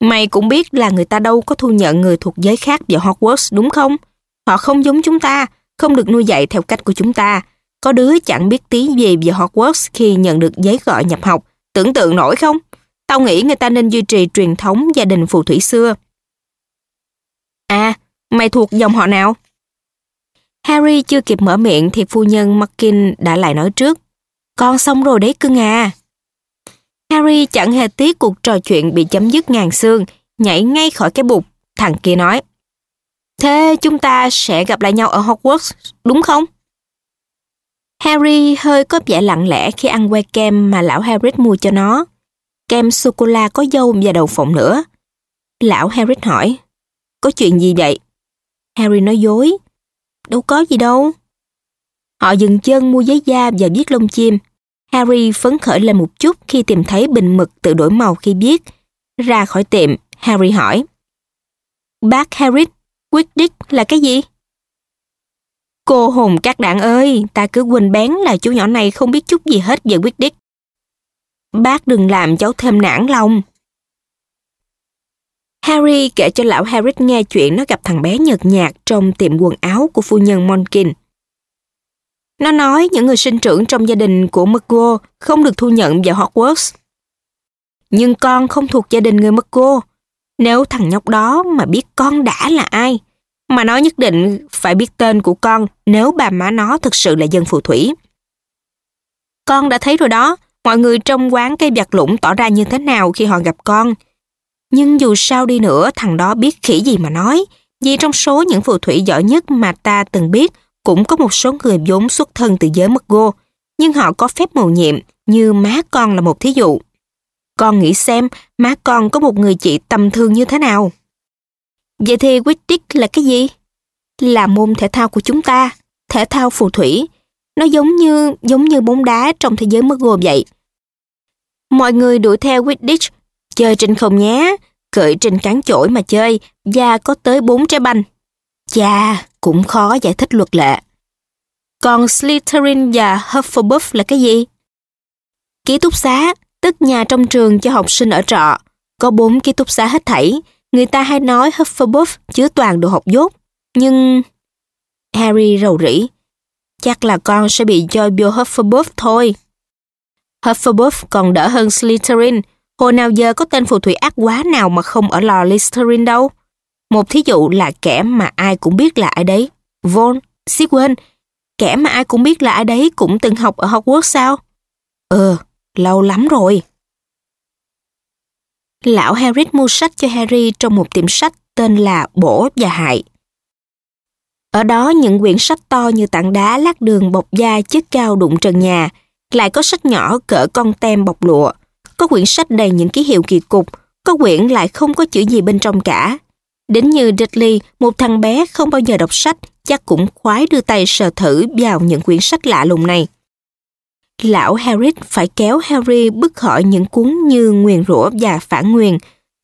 Mày cũng biết là người ta đâu có thu nhận người thuộc giới khác vào Hogwarts đúng không? Họ không giống chúng ta, không được nuôi dạy theo cách của chúng ta. Có đứa chẳng biết tí gì về Hogwarts khi nhận được giấy gọi nhập học. Tưởng tượng nổi không? Tao nghĩ người ta nên duy trì truyền thống gia đình phù thủy xưa. À, mày thuộc dòng họ nào? Harry chưa kịp mở miệng thì phu nhân Markin đã lại nói trước. Con xong rồi đấy cưng à. Harry chẳng hề tiếc cuộc trò chuyện bị chấm dứt ngàn xương, nhảy ngay khỏi cái bục. Thằng kia nói. Thế chúng ta sẽ gặp lại nhau ở Hogwarts, đúng không? Harry hơi có vẻ lặng lẽ khi ăn que kem mà lão Harry mua cho nó. Kem sô-cô-la có dâu và đậu phộng nữa. Lão Harry hỏi, có chuyện gì vậy? Harry nói dối, đâu có gì đâu. Họ dừng chân mua giấy da và viết lông chim. Harry phấn khởi lên một chút khi tìm thấy bình mực tự đổi màu khi viết. Ra khỏi tiệm, Harry hỏi. Bác Harry, Quidditch là cái gì? Cô hồn các đạn ơi, ta cứ quên bén là chú nhỏ này không biết chút gì hết về Quidditch. Bác đừng làm cháu thêm nản lòng. Harry kể cho lão Harris nghe chuyện nó gặp thằng bé nhợt nhạt trong tiệm quần áo của phu nhân Monkin. Nó nói những người sinh trưởng trong gia đình của McGo không được thu nhận vào Hogwarts. Nhưng con không thuộc gia đình người McGo. Nếu thằng nhóc đó mà biết con đã là ai, mà nó nhất định phải biết tên của con nếu bà má nó thực sự là dân phù thủy. Con đã thấy rồi đó, mọi người trong quán cây bạc lũng tỏ ra như thế nào khi họ gặp con. Nhưng dù sao đi nữa, thằng đó biết khỉ gì mà nói, vì trong số những phù thủy giỏi nhất mà ta từng biết, cũng có một số người vốn xuất thân từ giới mất gô, nhưng họ có phép mầu nhiệm, như má con là một thí dụ. Con nghĩ xem, má con có một người chị tầm thường như thế nào? Vậy thì Quidditch là cái gì? Là môn thể thao của chúng ta, thể thao phù thủy. Nó giống như giống như bóng đá trong thế giới mất gô vậy. Mọi người đuổi theo Quidditch, chơi trên không nhé, cởi trên cán chổi mà chơi và có tới bốn trái banh. Chà, cũng khó giải thích luật lệ. Còn Slytherin và Hufflepuff là cái gì? Ký túc xá, tức nhà trong trường cho học sinh ở trọ. Có bốn ký túc xá hết thảy. Người ta hay nói Hufflepuff chứa toàn đồ học dốt. Nhưng... Harry rầu rĩ. Chắc là con sẽ bị cho vô Hufflepuff thôi. Hufflepuff còn đỡ hơn Slytherin. Hồi nào giờ có tên phù thủy ác quá nào mà không ở lò Slytherin đâu. Một thí dụ là kẻ mà ai cũng biết là ai đấy. Von, Sigwin, kẻ mà ai cũng biết là ai đấy cũng từng học ở Hogwarts sao? Ừ, lâu lắm rồi. Lão Harry mua sách cho Harry trong một tiệm sách tên là Bổ và Hại. Ở đó những quyển sách to như tảng đá lát đường bọc da chất cao đụng trần nhà, lại có sách nhỏ cỡ con tem bọc lụa, có quyển sách đầy những ký hiệu kỳ cục, có quyển lại không có chữ gì bên trong cả. Đến như Dudley, một thằng bé không bao giờ đọc sách, chắc cũng khoái đưa tay sờ thử vào những quyển sách lạ lùng này. Lão Harry phải kéo Harry bước khỏi những cuốn như nguyền rủa và phản nguyền,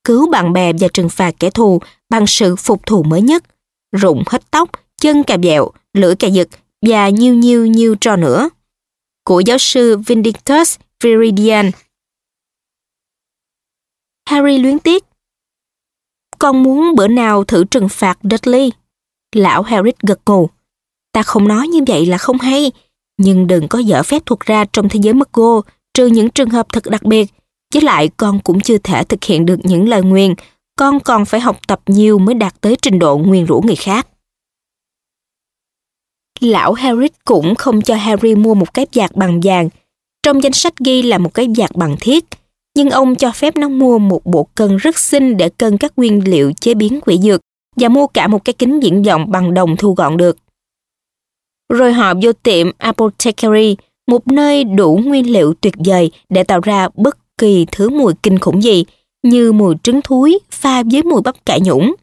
cứu bạn bè và trừng phạt kẻ thù bằng sự phục thù mới nhất, rụng hết tóc, chân cà dẹo, lưỡi cà giật và nhiêu nhiêu nhiêu trò nữa. Của giáo sư Vindictus Viridian. Harry luyến tiếc. Con muốn bữa nào thử trừng phạt Dudley. Lão Harry gật gù. Ta không nói như vậy là không hay, nhưng đừng có dở phép thuật ra trong thế giới Muggle, trừ những trường hợp thật đặc biệt. Với lại con cũng chưa thể thực hiện được những lời nguyền, con còn phải học tập nhiều mới đạt tới trình độ nguyền rũ người khác. Lão Harry cũng không cho Harry mua một cái vạt bằng vàng. Trong danh sách ghi là một cái vạt bằng thiết, nhưng ông cho phép nó mua một bộ cân rất xinh để cân các nguyên liệu chế biến quỷ dược và mua cả một cái kính viễn vọng bằng đồng thu gọn được. Rồi họ vô tiệm Apothecary, một nơi đủ nguyên liệu tuyệt vời để tạo ra bất kỳ thứ mùi kinh khủng gì, như mùi trứng thúi pha với mùi bắp cải nhũng.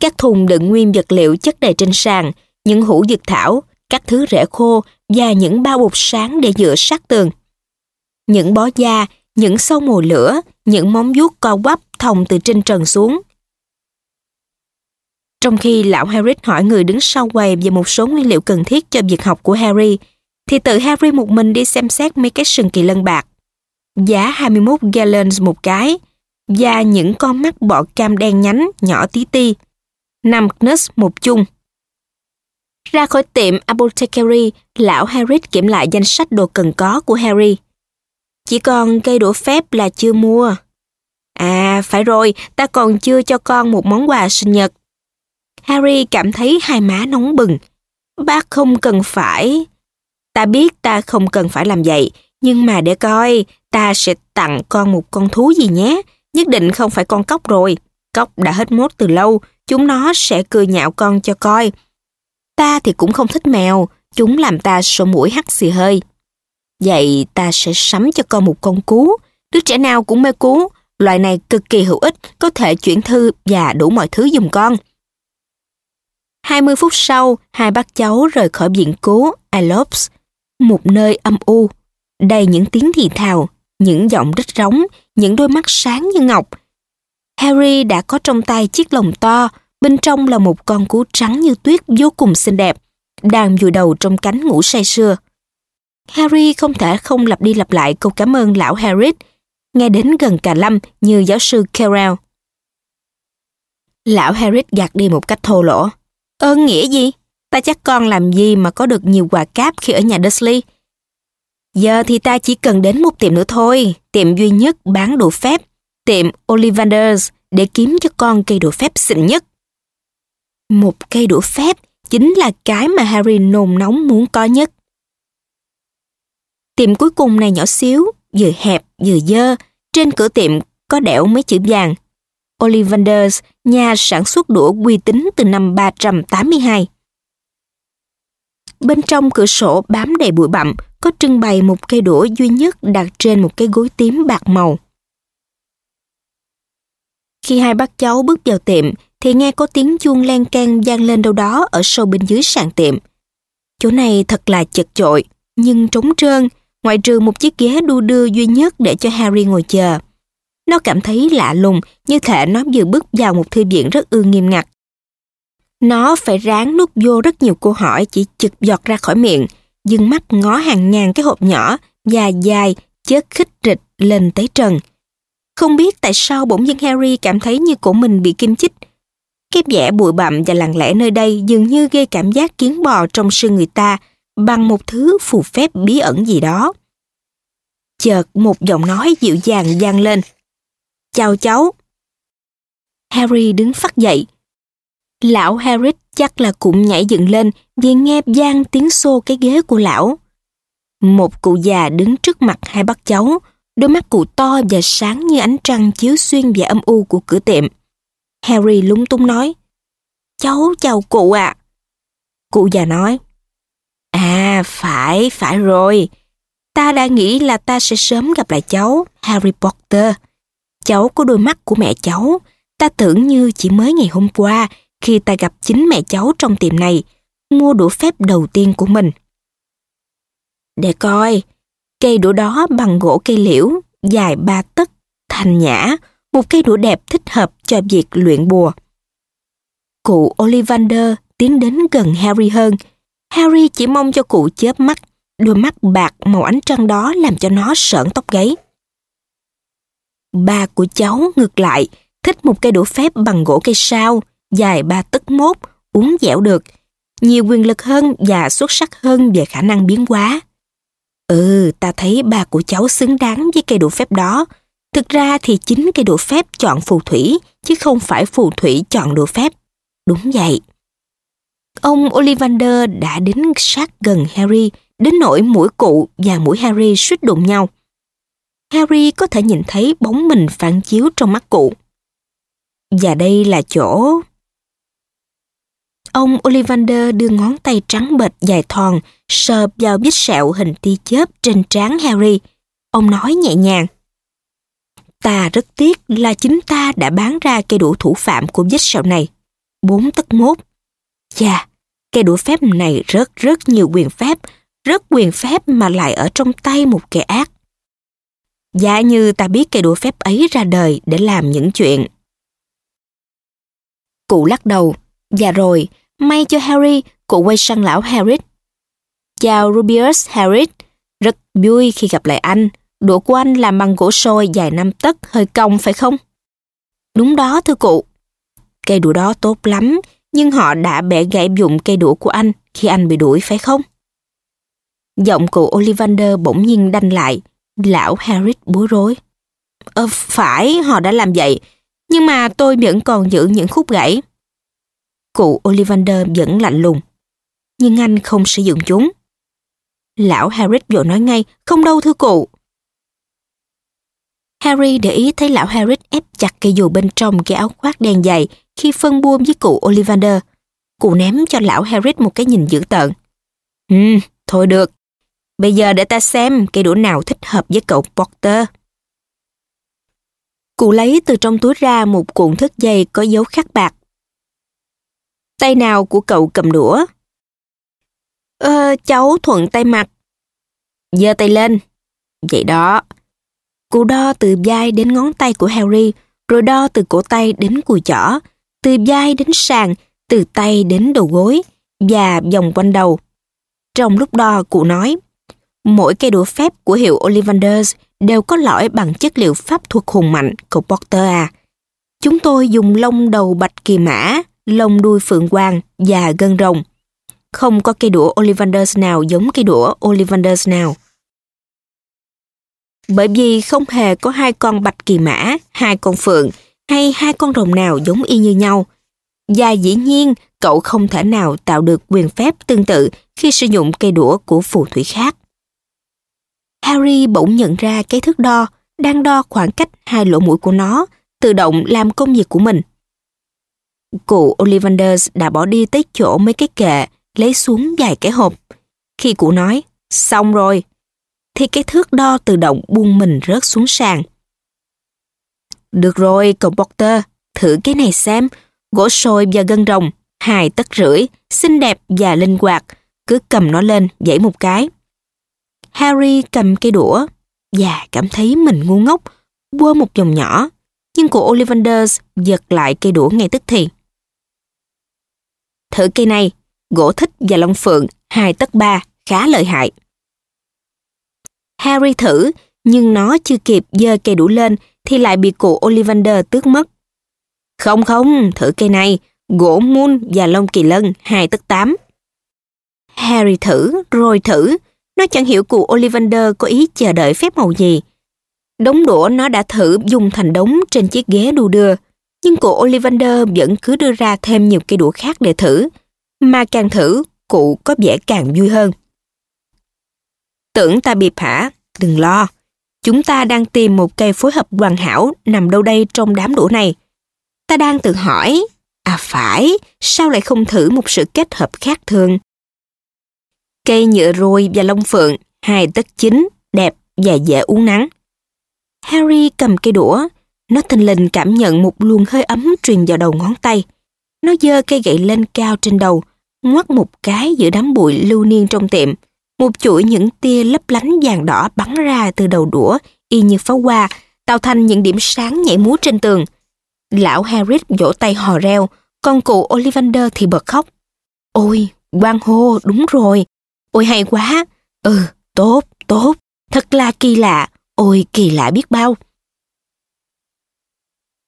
Các thùng đựng nguyên vật liệu chất đầy trên sàn, những hũ dược thảo, các thứ rễ khô và những bao bột sáng để dựa sát tường. Những bó da, những sâu mồi lửa, những móng vuốt co quắp thòng từ trên trần xuống. Trong khi lão Harry hỏi người đứng sau quầy về một số nguyên liệu cần thiết cho việc học của Harry, thì tự Harry một mình đi xem xét mấy cái sừng kỳ lân bạc. Giá 21 gallons một cái, và những con mắt bọ cam đen nhánh nhỏ tí ti. 5 knus một chung. Ra khỏi tiệm Apothecary, lão Harry kiểm lại danh sách đồ cần có của Harry. Chỉ còn cây đũa phép là chưa mua. À, phải rồi, ta còn chưa cho con một món quà sinh nhật. Harry cảm thấy hai má nóng bừng. Bác không cần phải... Ta biết ta không cần phải làm vậy, nhưng mà để coi, ta sẽ tặng con một con thú gì nhé. Nhất định không phải con cóc rồi. Cóc đã hết mốt từ lâu, chúng nó sẽ cười nhạo con cho coi. Ta thì cũng không thích mèo, chúng làm ta sổ mũi hắt xì hơi. Vậy ta sẽ sắm cho con một con cú. Đứa trẻ nào cũng mê cú, loại này cực kỳ hữu ích, có thể chuyển thư và đủ mọi thứ dùng con. 20 phút sau, hai bác cháu rời khỏi viện cố Alops, một nơi âm u, đầy những tiếng thì thào, những giọng rít rống, những đôi mắt sáng như ngọc. Harry đã có trong tay chiếc lồng to, bên trong là một con cú trắng như tuyết vô cùng xinh đẹp, đang vùi đầu trong cánh ngủ say sưa. Harry không thể không lặp đi lặp lại câu cảm ơn lão Harris, nghe đến gần cả lâm như giáo sư Carell. Lão Harris gạt đi một cách thô lỗ. Ơn nghĩa gì? Ta chắc con làm gì mà có được nhiều quà cáp khi ở nhà Dursley? Giờ thì ta chỉ cần đến một tiệm nữa thôi, tiệm duy nhất bán đồ phép, tiệm Ollivanders để kiếm cho con cây đồ phép xịn nhất. Một cây đũa phép chính là cái mà Harry nồn nóng muốn có nhất. Tiệm cuối cùng này nhỏ xíu, vừa hẹp vừa dơ, trên cửa tiệm có đẽo mấy chữ vàng. Ollivanders, nhà sản xuất đũa uy tín từ năm 382. Bên trong cửa sổ bám đầy bụi bặm có trưng bày một cây đũa duy nhất đặt trên một cái gối tím bạc màu. Khi hai bác cháu bước vào tiệm thì nghe có tiếng chuông len can vang lên đâu đó ở sâu bên dưới sàn tiệm. Chỗ này thật là chật chội, nhưng trống trơn, ngoại trừ một chiếc ghế đu đưa duy nhất để cho Harry ngồi chờ. Nó cảm thấy lạ lùng, như thể nó vừa bước vào một thư viện rất ư nghiêm ngặt. Nó phải ráng nuốt vô rất nhiều câu hỏi chỉ chực giọt ra khỏi miệng, dừng mắt ngó hàng ngàn cái hộp nhỏ, dài dài, chớt khích rịch lên tới trần. Không biết tại sao bỗng dưng Harry cảm thấy như cổ mình bị kim chích. Cái vẻ bụi bặm và lặng lẽ nơi đây dường như gây cảm giác kiến bò trong xương người ta bằng một thứ phù phép bí ẩn gì đó. Chợt một giọng nói dịu dàng vang lên. Chào cháu. Harry đứng phát dậy. Lão Harry chắc là cũng nhảy dựng lên vì nghe vang tiếng xô cái ghế của lão. Một cụ già đứng trước mặt hai bác cháu, đôi mắt cụ to và sáng như ánh trăng chiếu xuyên vẻ âm u của cửa tiệm. Harry lúng túng nói, Cháu chào cụ ạ. Cụ già nói, À, phải, phải rồi. Ta đã nghĩ là ta sẽ sớm gặp lại cháu, Harry Potter. Cháu có đôi mắt của mẹ cháu. Ta tưởng như chỉ mới ngày hôm qua khi ta gặp chính mẹ cháu trong tiệm này, mua đũa phép đầu tiên của mình. Để coi, cây đũa đó bằng gỗ cây liễu, dài ba tấc, thành nhã, một cây đũa đẹp thích hợp cho việc luyện bùa. Cụ Ollivander tiến đến gần Harry hơn. Harry chỉ mong cho cụ chớp mắt, đôi mắt bạc màu ánh trăng đó làm cho nó sởn tóc gáy. Ba của cháu ngược lại, thích một cây đũa phép bằng gỗ cây sao, dài ba tấc mốt, uống dẻo được, nhiều quyền lực hơn và xuất sắc hơn về khả năng biến hóa. Ừ, ta thấy ba của cháu xứng đáng với cây đũa phép đó. Thực ra thì chính cây đũa phép chọn phù thủy, chứ không phải phù thủy chọn đũa phép. Đúng vậy. Ông Ollivander đã đến sát gần Harry, đến nỗi mũi cụ và mũi Harry suýt đụng nhau. Harry có thể nhìn thấy bóng mình phản chiếu trong mắt cụ. Và đây là chỗ... Ông Ollivander đưa ngón tay trắng bệch dài thòn sờ vào vết sẹo hình tia chớp trên trán Harry. Ông nói nhẹ nhàng. Ta rất tiếc là chính ta đã bán ra cây đũa thủ phạm của vết sẹo này. Bốn tất mốt. Chà, cây đũa phép này rất rất nhiều quyền phép, rất quyền phép mà lại ở trong tay một kẻ ác. Giả như ta biết cây đũa phép ấy ra đời để làm những chuyện. Cụ lắc đầu, và rồi, may cho Harry, cụ quay sang lão Harry. Chào Rubius Harry, rất vui khi gặp lại anh. Đũa của anh làm bằng gỗ sôi dài năm tấc, hơi cong phải không? Đúng đó thưa cụ. Cây đũa đó tốt lắm, nhưng họ đã bẻ gãy dụng cây đũa của anh khi anh bị đuổi phải không? Giọng cụ Ollivander bỗng nhiên đanh lại, lão Harry bối rối. Ờ, phải, họ đã làm vậy, nhưng mà tôi vẫn còn giữ những khúc gãy. Cụ Ollivander vẫn lạnh lùng. Nhưng anh không sử dụng chúng. Lão Harry vội nói ngay, không đâu thưa cụ. Harry để ý thấy lão Harry ép chặt cây dù bên trong cái áo khoác đen dày khi phân buông với cụ Ollivander. Cụ ném cho lão Harry một cái nhìn dữ tợn. Ừ, thôi được. Bây giờ để ta xem cây đũa nào thích hợp với cậu Potter. Cụ lấy từ trong túi ra một cuộn thước dây có dấu khắc bạc. Tay nào của cậu cầm đũa? Ờ, cháu thuận tay mặt. giơ tay lên. Vậy đó. Cụ đo từ vai đến ngón tay của Harry, rồi đo từ cổ tay đến cùi chỏ, từ vai đến sàn, từ tay đến đầu gối, và vòng quanh đầu. Trong lúc đo, cụ nói, mỗi cây đũa phép của hiệu Ollivanders đều có lõi bằng chất liệu pháp thuật hùng mạnh, của Porter à. Chúng tôi dùng lông đầu bạch kỳ mã, lông đuôi phượng hoàng và gân rồng. Không có cây đũa Ollivanders nào giống cây đũa Ollivanders nào. Bởi vì không hề có hai con bạch kỳ mã, hai con phượng hay hai con rồng nào giống y như nhau. Và dĩ nhiên, cậu không thể nào tạo được quyền phép tương tự khi sử dụng cây đũa của phù thủy khác. Harry bỗng nhận ra cái thước đo đang đo khoảng cách hai lỗ mũi của nó, tự động làm công việc của mình. Cụ Ollivanders đã bỏ đi tới chỗ mấy cái kệ, lấy xuống vài cái hộp. Khi cụ nói, xong rồi, thì cái thước đo tự động buông mình rớt xuống sàn. Được rồi, cậu Potter, thử cái này xem. Gỗ sồi và gân rồng, hài tất rưỡi, xinh đẹp và linh hoạt. Cứ cầm nó lên, dãy một cái. Harry cầm cây đũa và cảm thấy mình ngu ngốc, quơ một vòng nhỏ. Nhưng cô Ollivander giật lại cây đũa ngay tức thì. Thử cây này, gỗ thích và long phượng, hai tấc ba, khá lợi hại. Harry thử, nhưng nó chưa kịp giơ cây đũa lên thì lại bị cụ Ollivander tước mất. Không không, thử cây này, gỗ mun và lông kỳ lân, hai tức tám. Harry thử, rồi thử, nó chẳng hiểu cụ Ollivander có ý chờ đợi phép màu gì. Đống đũa nó đã thử dùng thành đống trên chiếc ghế đu đưa, nhưng cụ Ollivander vẫn cứ đưa ra thêm nhiều cây đũa khác để thử. Mà càng thử, cụ có vẻ càng vui hơn. Tưởng ta bị hả? Đừng lo. Chúng ta đang tìm một cây phối hợp hoàn hảo nằm đâu đây trong đám đũa này. Ta đang tự hỏi, à phải, sao lại không thử một sự kết hợp khác thường? Cây nhựa ruồi và lông phượng, hai tất chính, đẹp và dễ uống nắng. Harry cầm cây đũa, nó thình lình cảm nhận một luồng hơi ấm truyền vào đầu ngón tay. Nó giơ cây gậy lên cao trên đầu, ngoắt một cái giữa đám bụi lưu niên trong tiệm. Một chuỗi những tia lấp lánh vàng đỏ bắn ra từ đầu đũa, y như pháo hoa, tạo thành những điểm sáng nhảy múa trên tường. Lão Harry vỗ tay hò reo, con cụ Ollivander thì bật khóc. Ôi, quang hô, đúng rồi. Ôi hay quá. Ừ, tốt, tốt. Thật là kỳ lạ. Ôi, kỳ lạ biết bao.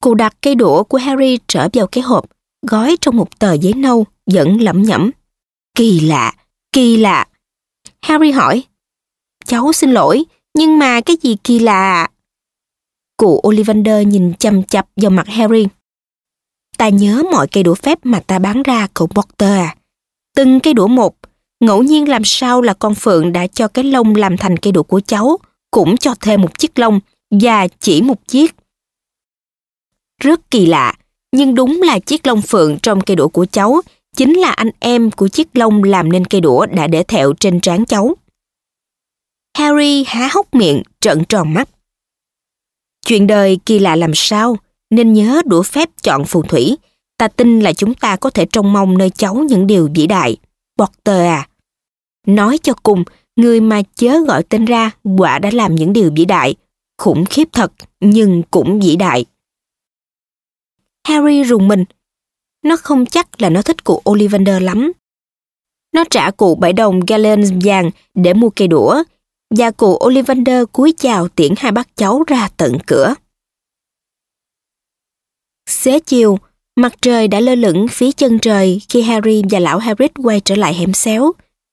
Cụ đặt cây đũa của Harry trở vào cái hộp, gói trong một tờ giấy nâu, vẫn lẩm nhẩm. Kỳ lạ, kỳ lạ. Harry hỏi, cháu xin lỗi, nhưng mà cái gì kỳ lạ? Cụ Ollivander nhìn chăm chập vào mặt Harry. Ta nhớ mọi cây đũa phép mà ta bán ra cậu Potter à. Từng cây đũa một, ngẫu nhiên làm sao là con phượng đã cho cái lông làm thành cây đũa của cháu, cũng cho thêm một chiếc lông, và chỉ một chiếc. Rất kỳ lạ, nhưng đúng là chiếc lông phượng trong cây đũa của cháu chính là anh em của chiếc lông làm nên cây đũa đã để thẹo trên trán cháu. Harry há hốc miệng, trợn tròn mắt. Chuyện đời kỳ lạ làm sao, nên nhớ đũa phép chọn phù thủy. Ta tin là chúng ta có thể trông mong nơi cháu những điều vĩ đại. Potter à. Nói cho cùng, người mà chớ gọi tên ra quả đã làm những điều vĩ đại. Khủng khiếp thật, nhưng cũng vĩ đại. Harry rùng mình. Nó không chắc là nó thích cụ Ollivander lắm. Nó trả cụ bảy đồng gallon vàng để mua cây đũa, và cụ Ollivander cúi chào tiễn hai bác cháu ra tận cửa. Xế chiều, mặt trời đã lơ lửng phía chân trời khi Harry và lão Hagrid quay trở lại hẻm xéo,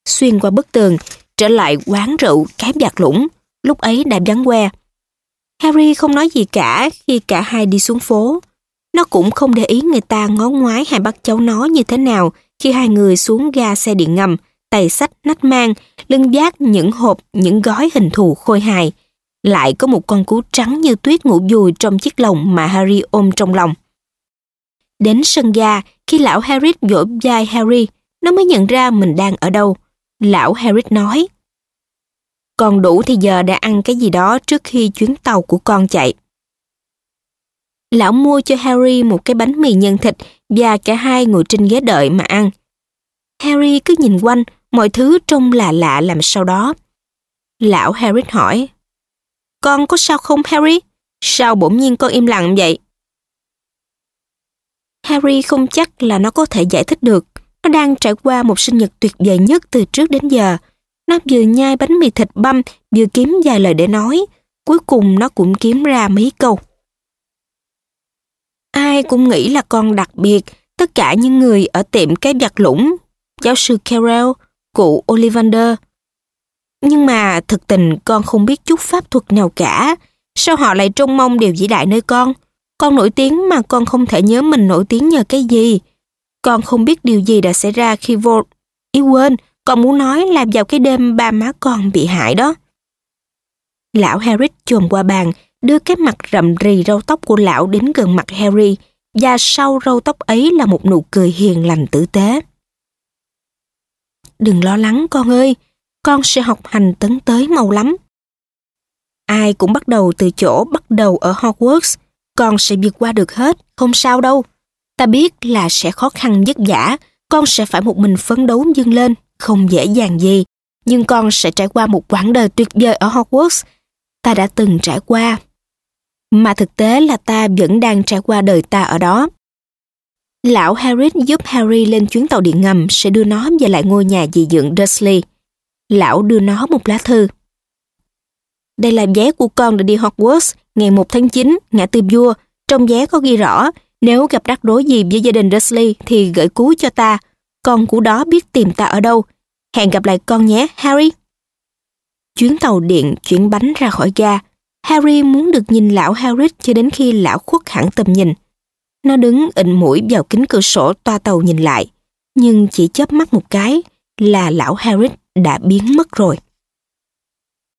xuyên qua bức tường, trở lại quán rượu cái giặt lũng, lúc ấy đã vắng que. Harry không nói gì cả khi cả hai đi xuống phố. Nó cũng không để ý người ta ngó ngoái hay bắt cháu nó như thế nào khi hai người xuống ga xe điện ngầm, tay sách nách mang, lưng giác những hộp, những gói hình thù khôi hài. Lại có một con cú trắng như tuyết ngủ dùi trong chiếc lồng mà Harry ôm trong lòng. Đến sân ga, khi lão Harry vỗ vai Harry, nó mới nhận ra mình đang ở đâu. Lão Harry nói, còn đủ thì giờ đã ăn cái gì đó trước khi chuyến tàu của con chạy lão mua cho Harry một cái bánh mì nhân thịt và cả hai ngồi trên ghế đợi mà ăn. Harry cứ nhìn quanh, mọi thứ trông lạ lạ làm sao đó. Lão Harry hỏi, Con có sao không Harry? Sao bỗng nhiên con im lặng vậy? Harry không chắc là nó có thể giải thích được. Nó đang trải qua một sinh nhật tuyệt vời nhất từ trước đến giờ. Nó vừa nhai bánh mì thịt băm, vừa kiếm vài lời để nói. Cuối cùng nó cũng kiếm ra mấy câu. Ai cũng nghĩ là con đặc biệt, tất cả những người ở tiệm cái giặt lũng, giáo sư Carell cụ Ollivander. Nhưng mà thực tình con không biết chút pháp thuật nào cả. Sao họ lại trông mong điều vĩ đại nơi con? Con nổi tiếng mà con không thể nhớ mình nổi tiếng nhờ cái gì. Con không biết điều gì đã xảy ra khi vô... Ý quên, con muốn nói là vào cái đêm ba má con bị hại đó. Lão Harris chồm qua bàn, đưa cái mặt rậm rì râu tóc của lão đến gần mặt Harry, và sau râu tóc ấy là một nụ cười hiền lành tử tế. Đừng lo lắng con ơi, con sẽ học hành tấn tới mau lắm. Ai cũng bắt đầu từ chỗ bắt đầu ở Hogwarts, con sẽ vượt qua được hết, không sao đâu. Ta biết là sẽ khó khăn vất vả, con sẽ phải một mình phấn đấu dâng lên, không dễ dàng gì. Nhưng con sẽ trải qua một quãng đời tuyệt vời ở Hogwarts. Ta đã từng trải qua mà thực tế là ta vẫn đang trải qua đời ta ở đó. Lão Harry giúp Harry lên chuyến tàu điện ngầm sẽ đưa nó về lại ngôi nhà dị dưỡng Dursley. Lão đưa nó một lá thư. Đây là vé của con để đi Hogwarts ngày 1 tháng 9, ngã tư vua. Trong vé có ghi rõ, nếu gặp rắc rối gì với gia đình Dursley thì gửi cứu cho ta. Con của đó biết tìm ta ở đâu. Hẹn gặp lại con nhé, Harry. Chuyến tàu điện chuyển bánh ra khỏi ga, Harry muốn được nhìn lão Harris cho đến khi lão khuất hẳn tầm nhìn. Nó đứng ịn mũi vào kính cửa sổ toa tàu nhìn lại, nhưng chỉ chớp mắt một cái là lão Harris đã biến mất rồi.